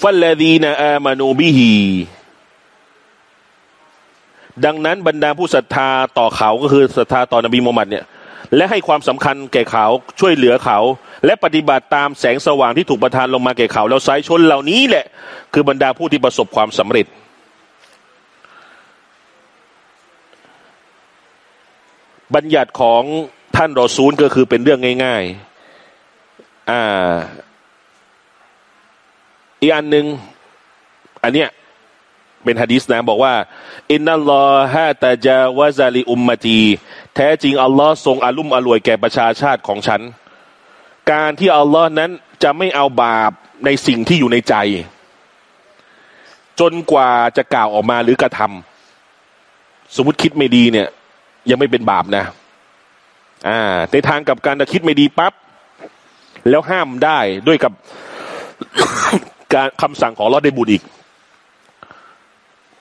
ฟัลลดีนอามานูบิฮีดังนั้นบรรดาผู้ศรัทธาต่อเขาก็คือศรัทธาต่อนบีมูฮัมมัดเนี่ย และให้ความสำคัญแก่เขาช่วยเหลือเขา และปฏิบัติตามแสงสว่างที่ถูกประทานลงมาแก่เขา แล้วสายชนเหล่านี้แหละ คือบรรดาผู้ที่ประสบความสำเร็จ บัญญัติของท่านรอซูลก็คือเป็นเรื่องง่าย ๆ อ่า อีกอันหนึ่งอันเนี้ยเป็นฮะดิษนะบอกว่า อินนัลลอฮะตะจาวะซาลิอุมมตี แท้จริง อัลลอฮ์ทรงอารุ่มอร่วยแก่ประชาชาติของฉัน การที่อัลลอฮ์นั้นจะไม่เอาบาปในสิ่งที่อยู่ในใจ จนกว่าจะกล่าวออกมาหรือกระทำสมมติคิดไม่ดีเนี่ย ยังไม่เป็นบาปนะ อ่า ในทางกับการจะคิดไม่ดีปั๊บแล้วห้ามได้ด้วยกับ การคำสั่งของลอฮ์ได้บุญอีก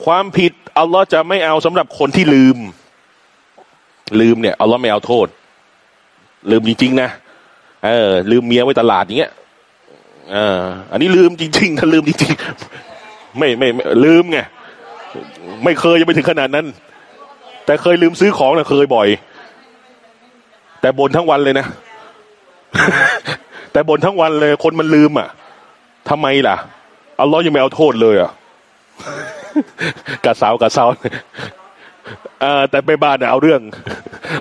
ความผิดอัลลอฮ์จะไม่เอาสำหรับคนที่ลืม ลืมเนี่ยอัลลอฮ์ไม่เอาโทษ ลืมจริงๆนะเออ ลืมเมียไว้ตลาดอย่างเงี้ยเอออันนี้ลืมจริงๆถ้าลืมจริงๆไม่ไม่ไม่ลืมไงไม่เคยยังไม่ถึงขนาดนั้น แต่เคยลืมซื้อของนะเคยบ่อย แต่บนทั้งวันเลยนะ แต่บนทั้งวันเลย คนมันลืมอะ ทำไมล่ะอัลลอฮ์ยังไม่เอาโทษเลยอะกะสาวกะสาวเออแต่ไม่บ้านเอาเรื่อง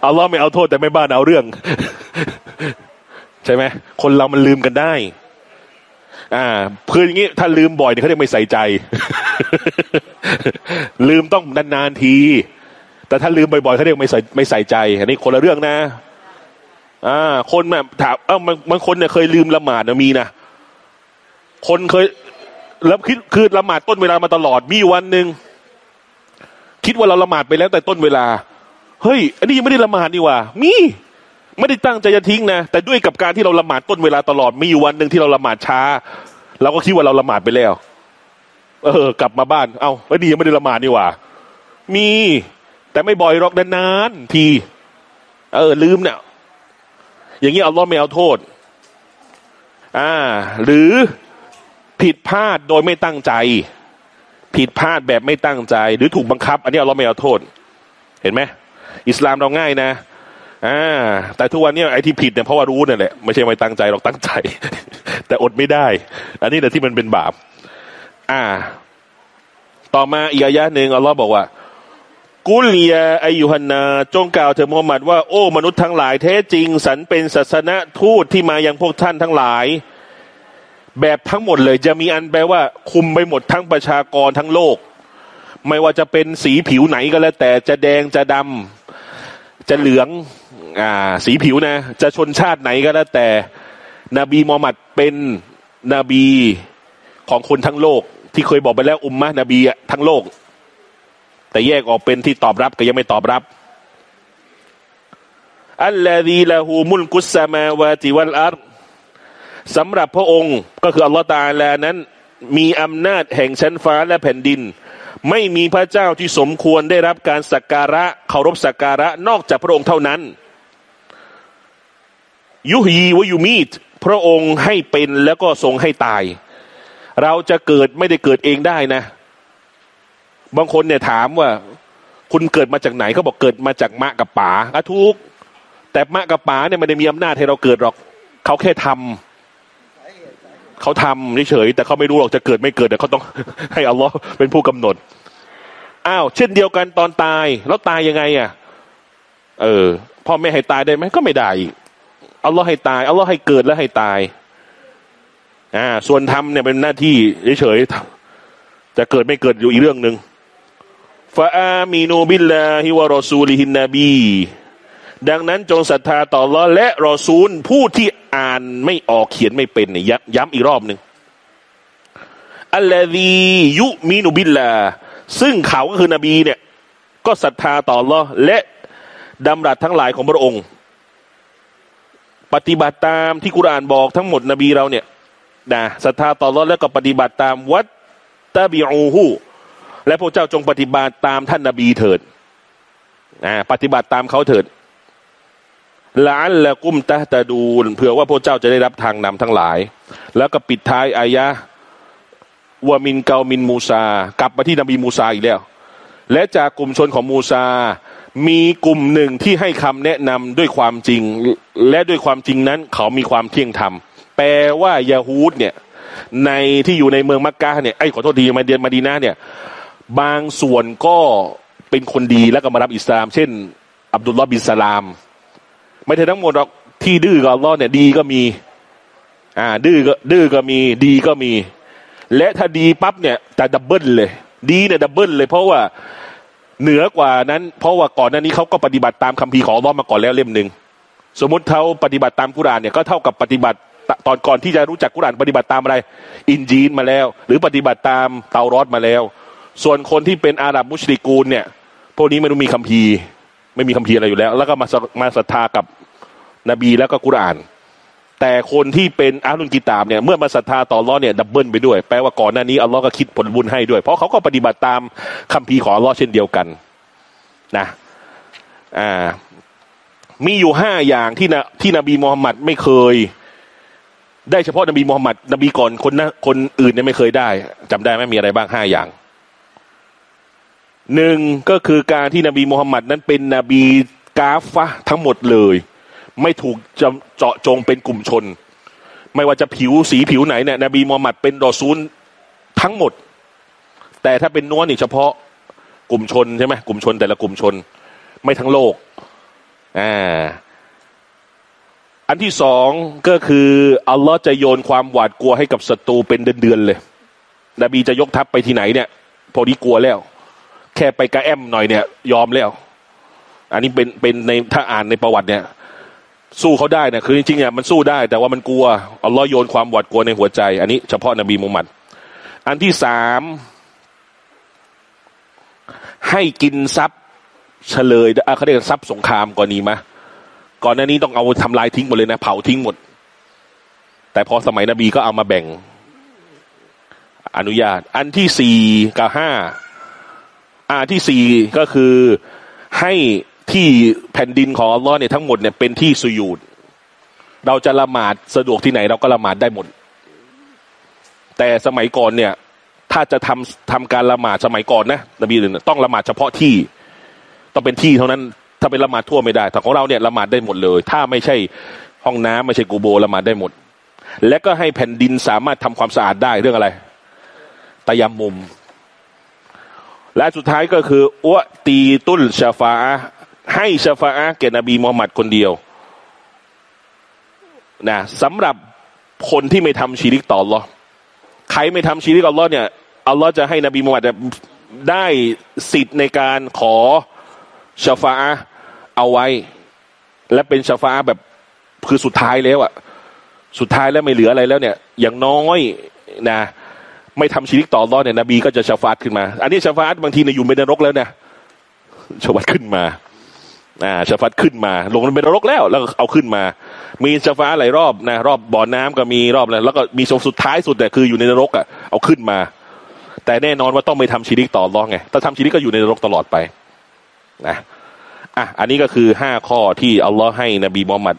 อัลลอฮ์ไม่เอาโทษแต่ไม่บ้านเอาเรื่อง ใช่ไหมคนเรามันลืมกันได้ อ่าคืออย่างนี้ถ้าลืมบ่อยเนี่ยเขาเรียกไม่ใส่ใจ ลืมต้องนานๆที แต่ถ้าลืมบ่อยๆเขาเรียกไม่ใส่ไม่ใส่ใจอันนี้คนละเรื่องนะ อ่า คนแบบถามเอ้าบางคนเนี่ยเคยลืมละหมาดนะมีนะ คนเคยแล้วคิดคือละหมาดต้นเวลามาตลอดมีวันหนึ่งคิดว่าเราละหมาดไปแล้วแต่ต้นเวลา เฮ้ย อันนี้ยังไม่ได้ละหมาดนี่ว่า มี ไม่ได้ตั้งใจจะทิ้งนะแต่ด้วยกับการที่เราละหมาดต้นเวลาตลอดมีวันหนึ่งที่เราละหมาดช้าเราก็คิดว่าเราละหมาดไปแล้ว เออ กลับมาบ้าน เอา้าไอ้ดียังไม่ได้ละหมาดนี่ว่า มี แต่ไม่บ่อยหรอกนานๆที เออ ลืมเนี่ยอย่างนี้เอัลลอไม่เอาโทษ อ่า หรือ ผิดพลาดโดยไม่ตั้งใจ ผิดพลาดแบบไม่ตั้งใจ หรือถูกบังคับ อันนี้อัลลอฮ์ไม่เอาโทษ เห็นไหมอิสลามเราง่ายนะอ่าแต่ทุกวันนี้ไอ้ที่ผิดเนี่ยเพราะว่ารู้นั่นแหละไม่ใช่ไม่ตั้งใจหรอกตั้งใจ แต่อดไม่ได้ อันนี้แหละที่มันเป็นบาป อ่า ต่อมาอีกอายะหนึ่งอัลลอฮ์บอกว่ากุลยาอายุฮันนา จงกล่าวเถิดมุฮัมมัดว่าโอ้มนุษย์ทั้งหลายแท้จริง สันเป็นศาสนทูตที่มายังพวกท่านทั้งหลาย แบบทั้งหมดเลย จะมีอันแปลว่า คุมไปหมดทั้งประชากรทั้งโลก ไม่ว่าจะเป็นสีผิวไหนก็แล้ว แต่จะแดงจะดำจะเหลืองอ่าสีผิวนะ จะชนชาติไหนก็แล้วแต่ นบีมูฮัมมัดเป็นนบีของคนทั้งโลก ที่เคยบอกไปแล้วอุมมะนบีทั้งโลก แต่แยกออกเป็นที่ตอบรับก็ยังไม่ตอบรับอัลลอฮีละหูมุลกุสมาวาติวัลอัร สำหรับพระองค์ก็คืออัลลอฮฺตาลานั้น มีอำนาจแห่งชั้นฟ้าและแผ่นดิน ไม่มีพระเจ้าที่สมควรได้รับการสักการะเคารพสักการะนอกจากพระองค์เท่านั้น ยุฮีวยุมีดพระองค์ให้เป็นแล้วก็ทรงให้ตาย เราจะเกิดไม่ได้เกิดเองได้นะ บางคนเนี่ยถามว่า คุณเกิดมาจากไหนเขาบอกเกิดมาจากมะกับป๋าอะทุกแต่มะกับป๋าเนี่ยไม่ได้มีอำนาจให้เราเกิดหรอก เขาแค่ทำ เขาทำเฉยๆแต่เขาไม่รู้หรอกจะเกิดไม่เกิดแต่เขาต้องให้อัลลอฮ์เป็นผู้กำหนดอ้าวเช่นเดียวกันตอนตาย แล้วตายยังไงอะ เออพ่อแม่ให้ตายได้ไหมก็ไม่ได้อัลลอฮ์ให้ตายอัลลอฮ์ให้เกิดแล้วให้ตายอ่าส่วนทำเนี่ยเป็นหน้าที่เฉยๆจะเกิดไม่เกิดอยู่อีกเรื่องหนึ่งฟาอามีนูบิลลาฮิวะรอซูลิฮินนบี ดังนั้นจงศรัทธาต่อลอและรอซูลผู้ที่อ่านไม่ออกเขียนไม่เป็นเนี่ยย้ำอีกรอบหนึ่งอัลลฮียุมีนูบิลลาซึ่งเขาก็คือนบีเนี่ย ก็ศรัทธาต่อลอและดำรัสทั้งหลายของพระองค์ ปฏิบัติตามที่กุรานบอกทั้งหมดนบีเราเนี่ยนะศรัทธาต่อลอแล้วก็ปฏิบัติตามวัตตะบิอูฮูและพระเจ้าจงปฏิบัติตามท่านนบีเถิดปฏิบัติตามเขาเถิด ละอัลละกุ้มตะตะดูนเผื่อว่าพระเจ้าจะได้รับทางนำทั้งหลาย แล้วก็ปิดท้ายอายะวามินเกามินมูซา กลับมาที่นบีมูซาอีกแล้ว และจากกลุ่มชนของมูซา มีกลุ่มหนึ่งที่ให้คำแนะนำด้วยความจริง และด้วยความจริงนั้น เขามีความเที่ยงธรรม แปลว่ายาฮูดเนี่ย ในที่อยู่ในเมืองมักกะเนี่ยไอ้ขอโทษดีมาเดียนมาดีนาเนี่ย บางส่วนก็เป็นคนดีแล้วก็มารับอิสลาม เช่น อับดุลลอฮ์บินสลาม ไม่ใช่ทั้งหมดหรอกที่ดื้อกับอัลลอฮ์เนี่ยดีก็มี อ่า ดื้อก็ดื้อก็มี ดีก็มี และถ้าดีปั๊บเนี่ยจะ double เลย ดีเนี่ย double เลยเพราะว่าเหนือกว่านั้น เพราะว่าก่อนหน้านี้เขาก็ปฏิบัติตามคัมภีร์ของอัลลอฮ์มาก่อนแล้วเล่มหนึ่งสมมติเขาปฏิบัติตามกุรานเนี่ยก็เท่ากับปฏิบัติตตอนก่อนที่จะรู้จักกุรานปฏิบัติตามอะไร อินจีนมาแล้ว หรือปฏิบัติตามเตารอดมาแล้ว ส่วนคนที่เป็นอาหรับมุชริกูลเนี่ยพวกนี้ไม่รู้มีคัมภีร์ ไม่มีคัมภีอะไรอยู่แล้ว แล้วก็มามาศรัทธากับนบีแล้วก็กุรอาน แต่คนที่เป็นอาลุนกิตาบเนี่ยเมื่อมาศรัทธาต่ออัลลอฮ์เนี่ยดับเบิลไปด้วย แปลว่าก่อนหน้านี้อัลลอฮ์ก็คิดผลบุญให้ด้วย เพราะเขาก็ปฏิบัติตามคัมภีของอัลลอฮ์เช่นเดียวกันนะอ่ามีอยู่ห้าอย่างที่นะที่นบีมูฮัมมัดไม่เคย ได้เฉพาะนบีมูฮัมมัดนบีก่อนคนนะคนอื่นเนี่ยไม่เคยได้จำได้ไหมมีอะไรบ้างห้าอย่าง หนึ่งก็คือการที่นบีมูฮัมมัดนั้นเป็นนบีกาฟะทั้งหมดเลย ไม่ถูกเจาะจงเป็นกลุ่มชน ไม่ว่าจะผิวสีผิวไหนเนี่ยนบีมูฮัมมัดเป็นรอซูลทั้งหมด แต่ถ้าเป็นนวนอีกเฉพาะกลุ่มชนใช่ไหมกลุ่มชนแต่ละกลุ่มชน ไม่ทั้งโลกอ่าอันที่สองก็คืออัลลอฮ์จะโยนความหวาดกลัวให้กับศัตรูเป็นเดือนๆเลย นบีจะยกทัพไปที่ไหนเนี่ย พอดีกลัวแล้ว แค่ไปกระแอมหน่อยเนี่ย ยอมแล้ว อันนี้เป็นเป็นในถ้าอ่านในประวัติเนี่ย สู้เขาได้นะคือจริงๆเนี่ยมันสู้ได้ แต่ว่ามันกลัวอัลลอฮ์โยนความหวาดกลัวในหัวใจ อันนี้เฉพาะนบีมุฮัมมัดอันที่สามให้กินทรัพย์เฉลยอะเขาเรียกทรัพย์สงครามก่อนนี้มะก่อนหน้านี้ต้องเอาทำลายทิ้งหมดเลยนะเผาทิ้งหมด แต่พอสมัยนบีก็เอามาแบ่งอนุญาต อันที่สี่กับห้า อันที่สี่ก็คือให้ที่แผ่นดินของอัลลอฮ์เนี่ยทั้งหมดเนี่ยเป็นที่สุยูดเราจะละหมาดสะดวกที่ไหนเราก็ละหมาดได้หมด แต่สมัยก่อนเนี่ย ถ้าจะทำทำการละหมาดสมัยก่อนนะนบีเนี่ยต้องละหมาดเฉพาะที่ ต้องเป็นที่เท่านั้น ถ้าเป็นละหมาดทั่วไม่ได้แต่ของเราเนี่ยละหมาดได้หมดเลย ถ้าไม่ใช่ห้องน้ำไม่ใช่กูโบละหมาดได้หมด และก็ให้แผ่นดินสามารถทำความสะอาดได้เรื่องอะไรตะยำมุม และสุดท้ายก็คืออวตีตุลชาฟาให้ชาฟาแก่นบีมูฮัมมัดคนเดียวนะสำหรับคนที่ไม่ทำชีริกต่ออัลลอฮ์ใครไม่ทำชีริกอัลลอฮ์เนี่ยอัลลอฮ์จะให้นบีมูฮัมมัดได้สิทธิ์ในการขอชาฟาเอาไว้ และเป็นชาฟาแบบคือสุดท้ายแล้วอะสุดท้ายแล้วไม่เหลืออะไรแล้วเนี่ย อย่างน้อยนะ ไม่ทำชีริกต่ออัลลอฮ์เนี่ยนบีก็จะชาฟาตขึ้นมา อันนี้ชาฟาตบางทีเนี่ยอยู่ในนรกแล้วเนี่ยชาฟาตขึ้นมาอ่าชาฟาตขึ้นมา ลงในนรกแล้ว แล้วก็เอาขึ้นมา มีชาฟาตหลายรอบนะรอบบ่อน้ำก็มีรอบแล้วแล้วก็มีชมสุดท้ายสุดแต่คืออยู่ในนรกอะเอาขึ้นมา แต่แน่นอนว่าต้องไม่ทำชีริกต่ออัลลอฮ์ไงถ้าทำชีริกก็อยู่ในนรกตลอดไปนะอะอันนี้ก็คือห้าข้อที่อัลลอฮ์ให้นบีมูฮัมมัด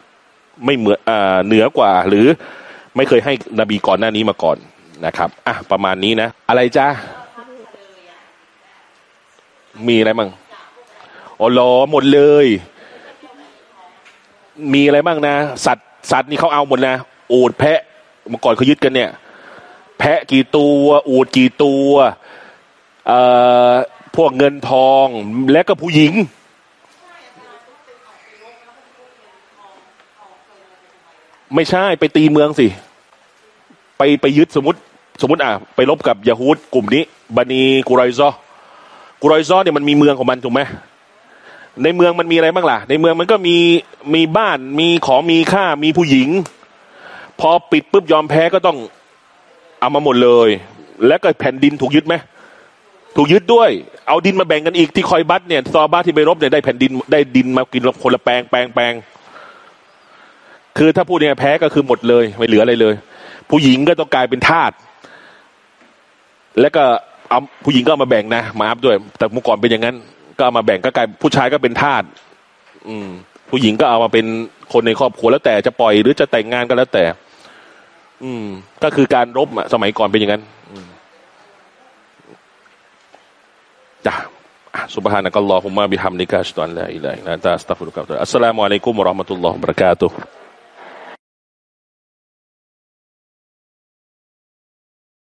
ไม่เหมือนอ่าเหนือกว่า หรือไม่เคยให้นบีก่อนหน้านี้มาก่อน นะครับอะประมาณนี้นะ อะไรจ้ามีอะไรมั่งอ๋อหรอหมดเลย มีอะไรบ้างนะ สัตว์สัตว์นี่เขาเอาหมดนะอูดแพะเมื่อก่อนเขายึดกันเนี่ย แพะกี่ตัวอูดกี่ตัวเอ่อพวกเงินทองและก็ผู้หญิงไม่ใช่ไปตีเมืองสิ ไปไปยึดสมมติสมมติอะไปลบกับยาฮูดกลุ่มนี้บันีกุไรซอกุไรซอเนี่ยมันมีเมืองของมันถูกไหมในเมืองมันมีอะไรบ้างล่ะ ในเมืองมันก็มีมีบ้านมีของมีค่ามีผู้หญิง พอปิดปุ๊บยอมแพ้ก็ต้องเอามาหมดเลย แล้วก็แผ่นดินถูกยึดไหมถูกยึดด้วย เอาดินมาแบ่งกันอีกที่คอยบัตเนี่ยซอบ้าที่ไปรบเนี่ยได้แผ่นดินได้ดินมากินคนละแปลงแปลงแปลงคือถ้าพูดเนี่ยแพ้ก็คือหมดเลย ไม่เหลืออะไรเลย ผู้หญิงก็ต้องกลายเป็นทาส แล้วก็เอาผู้หญิงก็เอามาแบ่งนะมาอัพด้วย แต่เมื่อก่อนเป็นอย่างนั้น ก็เอามาแบ่งก็กลายผู้ชายก็เป็นทาส อืม ผู้หญิงก็เอามาเป็นคนในครอบครัวแล้วแต่จะปล่อยหรือจะแต่งงานก็แล้วแต่ อืม ก็คือการรบอะสมัยก่อนเป็นอย่างนั้นอืมจ้ะ سبحانك اللهم بحمدك أشهد أن لا إله إلا أنت أستغفرك وأتوب إليك السلام عليكم ورحمة الله وبركاته